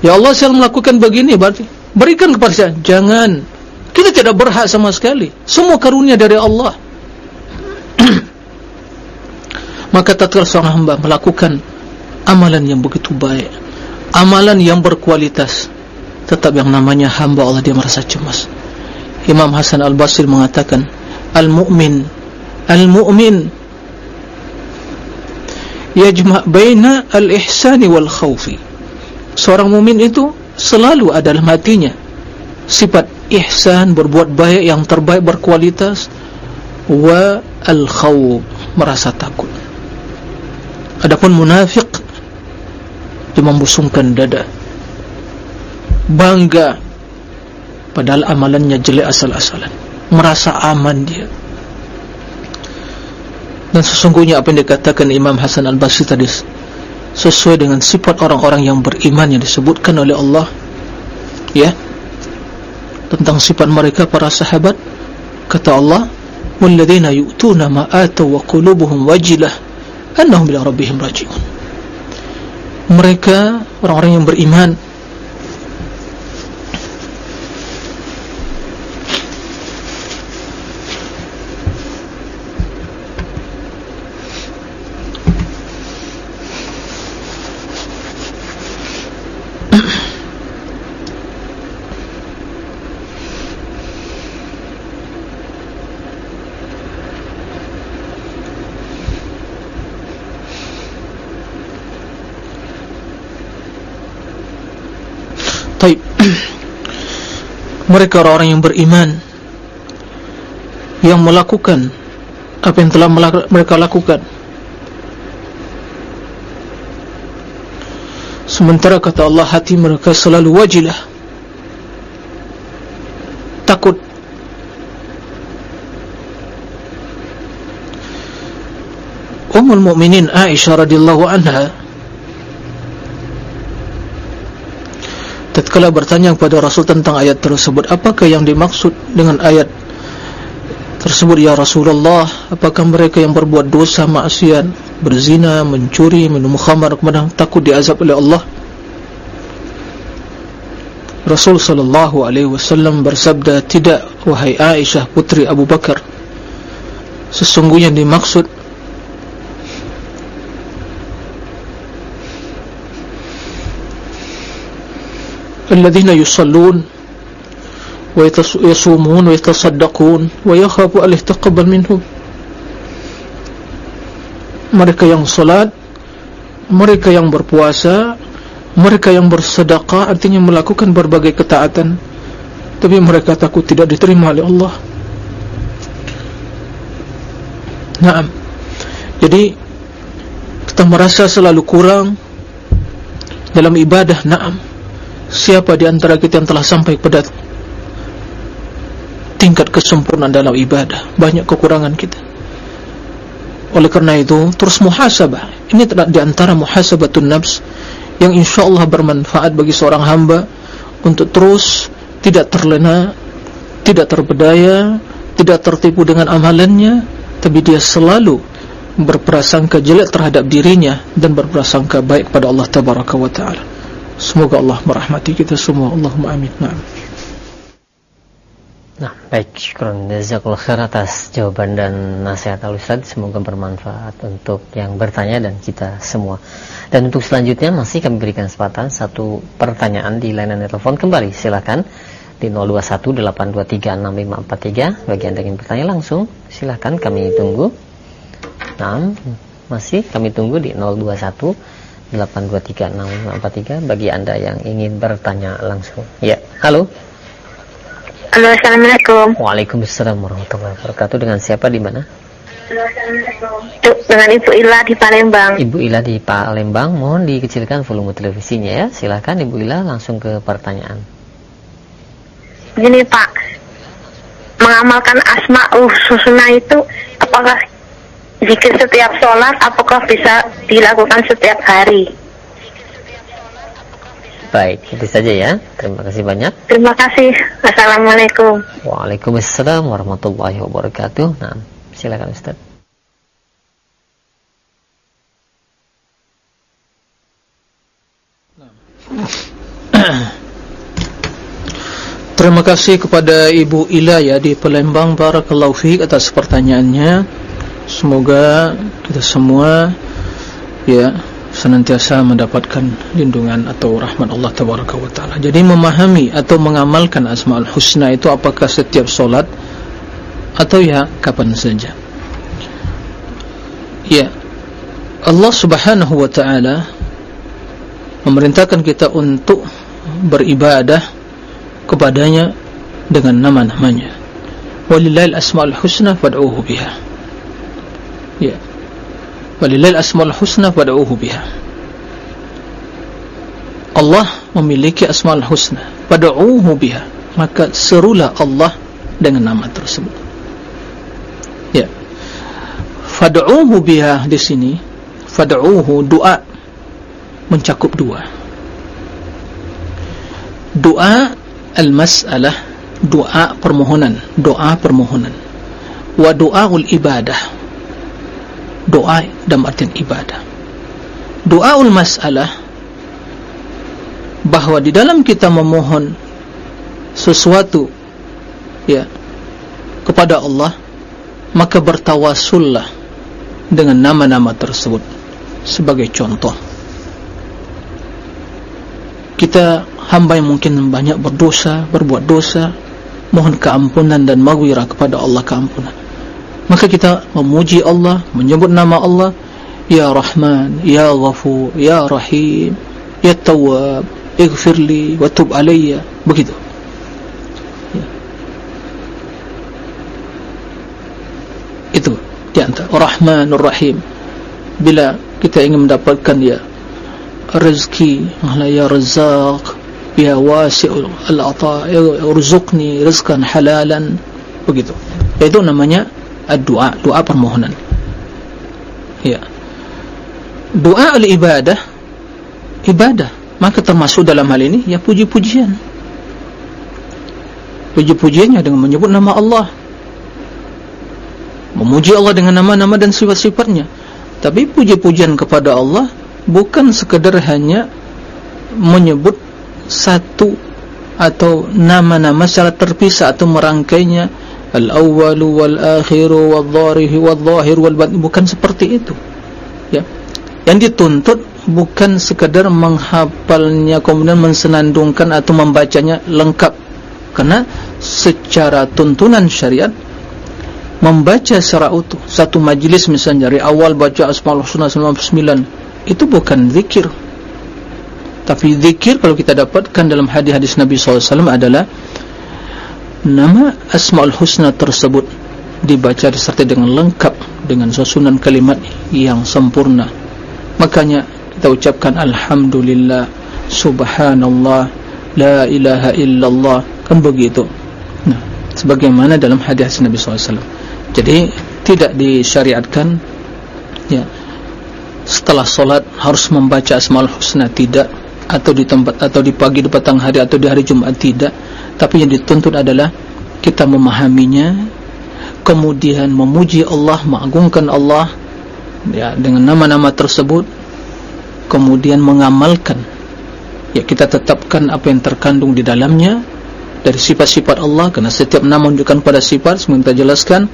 Ya Allah saya melakukan begini berarti berikan kepada saya. Jangan. Kita tidak berhak sama sekali. Semua karunia dari Allah. Maka tatkala seorang hamba melakukan amalan yang begitu baik amalan yang berkualitas tetap yang namanya hamba Allah dia merasa cemas. Imam Hasan Al-Basri mengatakan Al-Mu'min Al-Mu'min Yajma' baina al-ihsani wal khawfi. Seorang mu'min itu selalu ada dalam hatinya Sifat ihsan, berbuat baik yang terbaik berkualitas Wa al-khawf, merasa takut. Adapun munafik Dia membusungkan dada Bangga Padahal amalannya jelek asal-asalan. Merasa aman dia Dan sesungguhnya apa yang dikatakan Imam Hasan Al-Basri tadi Sesuai dengan sifat orang-orang yang beriman Yang disebutkan oleh Allah Ya Tentang sifat mereka para sahabat kata Allah yu'tuna ma atau wa qulubuhum wajilah annahum ila rabbihim raji'un. Mereka orang-orang yang beriman Taib Mereka orang-orang yang beriman. Yang melakukan Apa yang telah mereka lakukan. Sementara kata Allah Hati mereka selalu wajilah. Takut. Ummul Mukminin Aisyah radhiyallahu anha tatkala bertanya kepada Rasul tentang ayat tersebut apakah yang dimaksud dengan ayat tersebut ya Rasulullah apakah mereka yang berbuat dosa maksiat berzina mencuri minum khamar kemudian takut diazab oleh Allah? Rasul sallallahu alaihi wasallam bersabda tidak wahai Aisyah putri Abu Bakar. Sesungguhnya dimaksud الذين يصلون ويصومون ويتصدقون ويخاف أن يتقبل منهم mereka yang salat mereka yang berpuasa mereka yang bersedekah artinya melakukan berbagai ketaatan tapi mereka takut tidak diterima oleh Allah Naam jadi kita merasa selalu kurang dalam ibadah naam siapa di antara kita yang telah sampai pada tingkat kesempurnaan dalam ibadah? Banyak kekurangan kita. Oleh kerana itu terus muhasabah. Ini di antara muhasabatun nafs yang insyaallah bermanfaat bagi seorang hamba untuk terus tidak terlena tidak terbedaya tidak tertipu dengan amalannya tapi dia selalu berprasangka jelek terhadap dirinya dan berprasangka baik pada Allah tabaraka wa taala Semoga Allah merahmati kita semua. Allahumma amin. Nah. Nah, baik. Syukuran jazakallahu khair atas jawaban dan nasihat Al-Ustaz. Semoga bermanfaat untuk yang bertanya dan kita semua. Dan untuk selanjutnya masih kami berikan kesempatan satu pertanyaan di layanan telepon kembali. Silakan di 0218236543 bagi Anda yang bertanya langsung silakan kami tunggu. Nah, masih kami tunggu di 021 8236543 bagi Anda yang ingin bertanya langsung. Ya, halo. Halo, Assalamualaikum. Waalaikumsalam warahmatullahi wabarakatuh. Dengan siapa di mana? Dengan Ibu Ila di Palembang. Ibu Ila di Palembang, mohon dikecilkan volume televisinya ya. Silakan Ibu Ila langsung ke pertanyaan. Gini Pak, mengamalkan asma'ul husna itu apakah Zikir setiap sholat apakah bisa dilakukan setiap hari? Baik, itu saja ya. Terima kasih banyak. Terima kasih. Assalamualaikum. Waalaikumsalam warahmatullahi wabarakatuh. Nah, silakan Ustaz. Terima kasih kepada Ibu Ila ya di Palembang Barakallahu fiik atas pertanyaannya. Semoga kita semua ya senantiasa mendapatkan lindungan atau rahmat Allah tabaraka wa taala. Jadi memahami atau mengamalkan Asmaul Husna itu apakah setiap solat atau ya kapan saja. Ya. Allah Subhanahu wa taala memerintahkan kita untuk beribadah kepadanya dengan nama-namanya. Walillahil asmaul husna fad'uuhu biha. Ya. Walillahil asmaul husna fad'uuhu biha. Allah memiliki asmaul husna, fad'uuhu biha. Maka serulah Allah dengan nama tersebut. Ya. Fad'uuhu biha di sini, fad'uuhu doa mencakup dua. Doa al-mas'alah, doa permohonan, doa permohonan wa du'aul ibadah doa dalam artian ibadah. Doaul masalah bahawa di dalam kita memohon sesuatu ya kepada Allah maka bertawasullah dengan nama-nama tersebut sebagai contoh. Kita hamba yang mungkin banyak berdosa berbuat dosa mohon keampunan dan maghfirah kepada Allah keampunan maka kita memuji Allah menyebut nama Allah ya Rahman ya Ghafur ya Rahim ya Tawwab ighfirli wa tub alayya. Begitu. Ya. itu di antara Rahmanur Rahim. Bila kita ingin mendapatkan ya rezeki ya Razzaq ya Wasi'ul al-ata ya urzuqni rizqan halalan. Begitu. Itu namanya doa doa permohonan? Ya. Doa al ibadah ibadah. Maka termasuk dalam hal ini ya puji-pujian. Puji-pujiannya dengan menyebut nama Allah. Memuji Allah dengan nama-nama dan sifat-sifatnya. Tapi puji-pujian kepada Allah bukan sekedar hanya menyebut satu atau nama-nama secara terpisah atau merangkainya al-awwalu wal-akhiru wal-dharihi wal-dhahir wal-batin bukan seperti itu. Ya. Yang dituntut bukan sekadar menghafalnya kemudian mensenandungkan atau membacanya lengkap. Karena secara tuntunan syariat membaca secara utuh satu majlis misalnya dari awal baca asmaul husna 99 itu bukan zikir. Tapi zikir kalau kita dapatkan dalam hadis-hadis Nabi SAW adalah nama Asmaul Husna tersebut dibaca disertai dengan lengkap dengan susunan kalimat yang sempurna. Makanya kita ucapkan Alhamdulillah Subhanallah La ilaha illallah. Kan begitu? Nah, sebagaimana dalam hadis Nabi SAW jadi tidak disyariatkan ya setelah solat harus membaca Asmaul Husna tidak atau di tempat atau di pagi di petang hari atau di hari Jumat tidak. Tapi yang dituntut adalah kita memahaminya kemudian memuji Allah mengagungkan Allah ya dengan nama-nama tersebut kemudian mengamalkan. Ya kita tetapkan apa yang terkandung di dalamnya dari sifat-sifat Allah karena setiap nama menunjukkan pada sifat kita jelaskan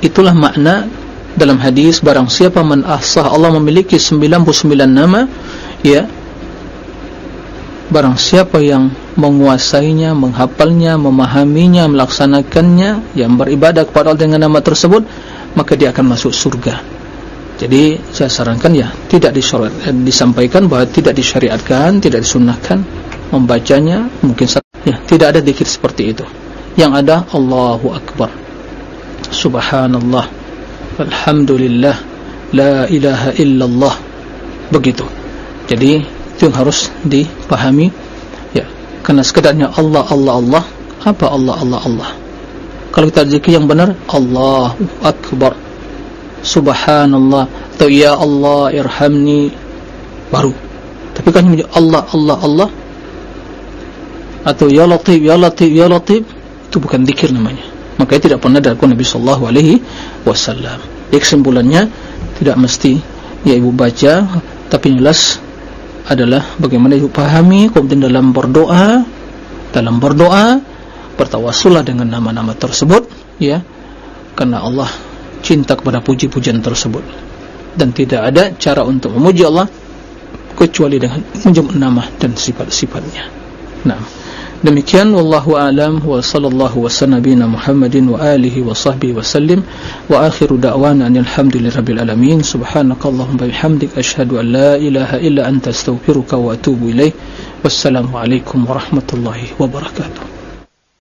itulah makna dalam hadis barang siapa man ahsah Allah memiliki 99 nama ya barang siapa yang menguasainya, menghafalnya, memahaminya, melaksanakannya yang beribadah kepada Allah dengan nama tersebut maka dia akan masuk surga. Jadi saya sarankan ya tidak eh, disampaikan bahwa tidak disyariatkan tidak disunahkan membacanya. Mungkin ya tidak ada dikir seperti itu. Yang ada Allahu Akbar. Subhanallah. Alhamdulillah. La ilaha illallah. Begitu. Jadi yang harus dipahami. Ya karena sekedarnya Allah Allah Allah. Apa Allah Allah Allah? Kalau kita zikir yang benar Allahu Akbar. Subhanallah. Atau Ya Allah irhamni. Baru. Tapi kan Allah Allah Allah. Atau Ya Latif Ya Latif Ya Latif. Itu bukan zikir namanya. Maka tidak pernah dilakukan Nabi Sallallahu Alaihi Wasallam. Kesimpulannya tidak mesti ya ibu baca tapi jelas adalah bagaimana ibu pahami kemudian dalam berdoa dalam berdoa bertawasullah dengan nama-nama tersebut ya. Karena Allah cinta kepada puji-pujian tersebut. Dan tidak ada cara untuk memuji Allah kecuali dengan menyebut nama dan sifat-sifatnya. Nah demikian wallahu alam wa sallallahu wa sallabina muhammadin wa alihi wa sahbihi wa sallim. Wa akhiru da'wana alhamdulillahirabbil alamin. Subhanakallahumma bihamdik ashhadu an la ilaha illa anta astaghfiruka wa atubu ilaik wassalamu alaikum warahmatullahi wabarakatuh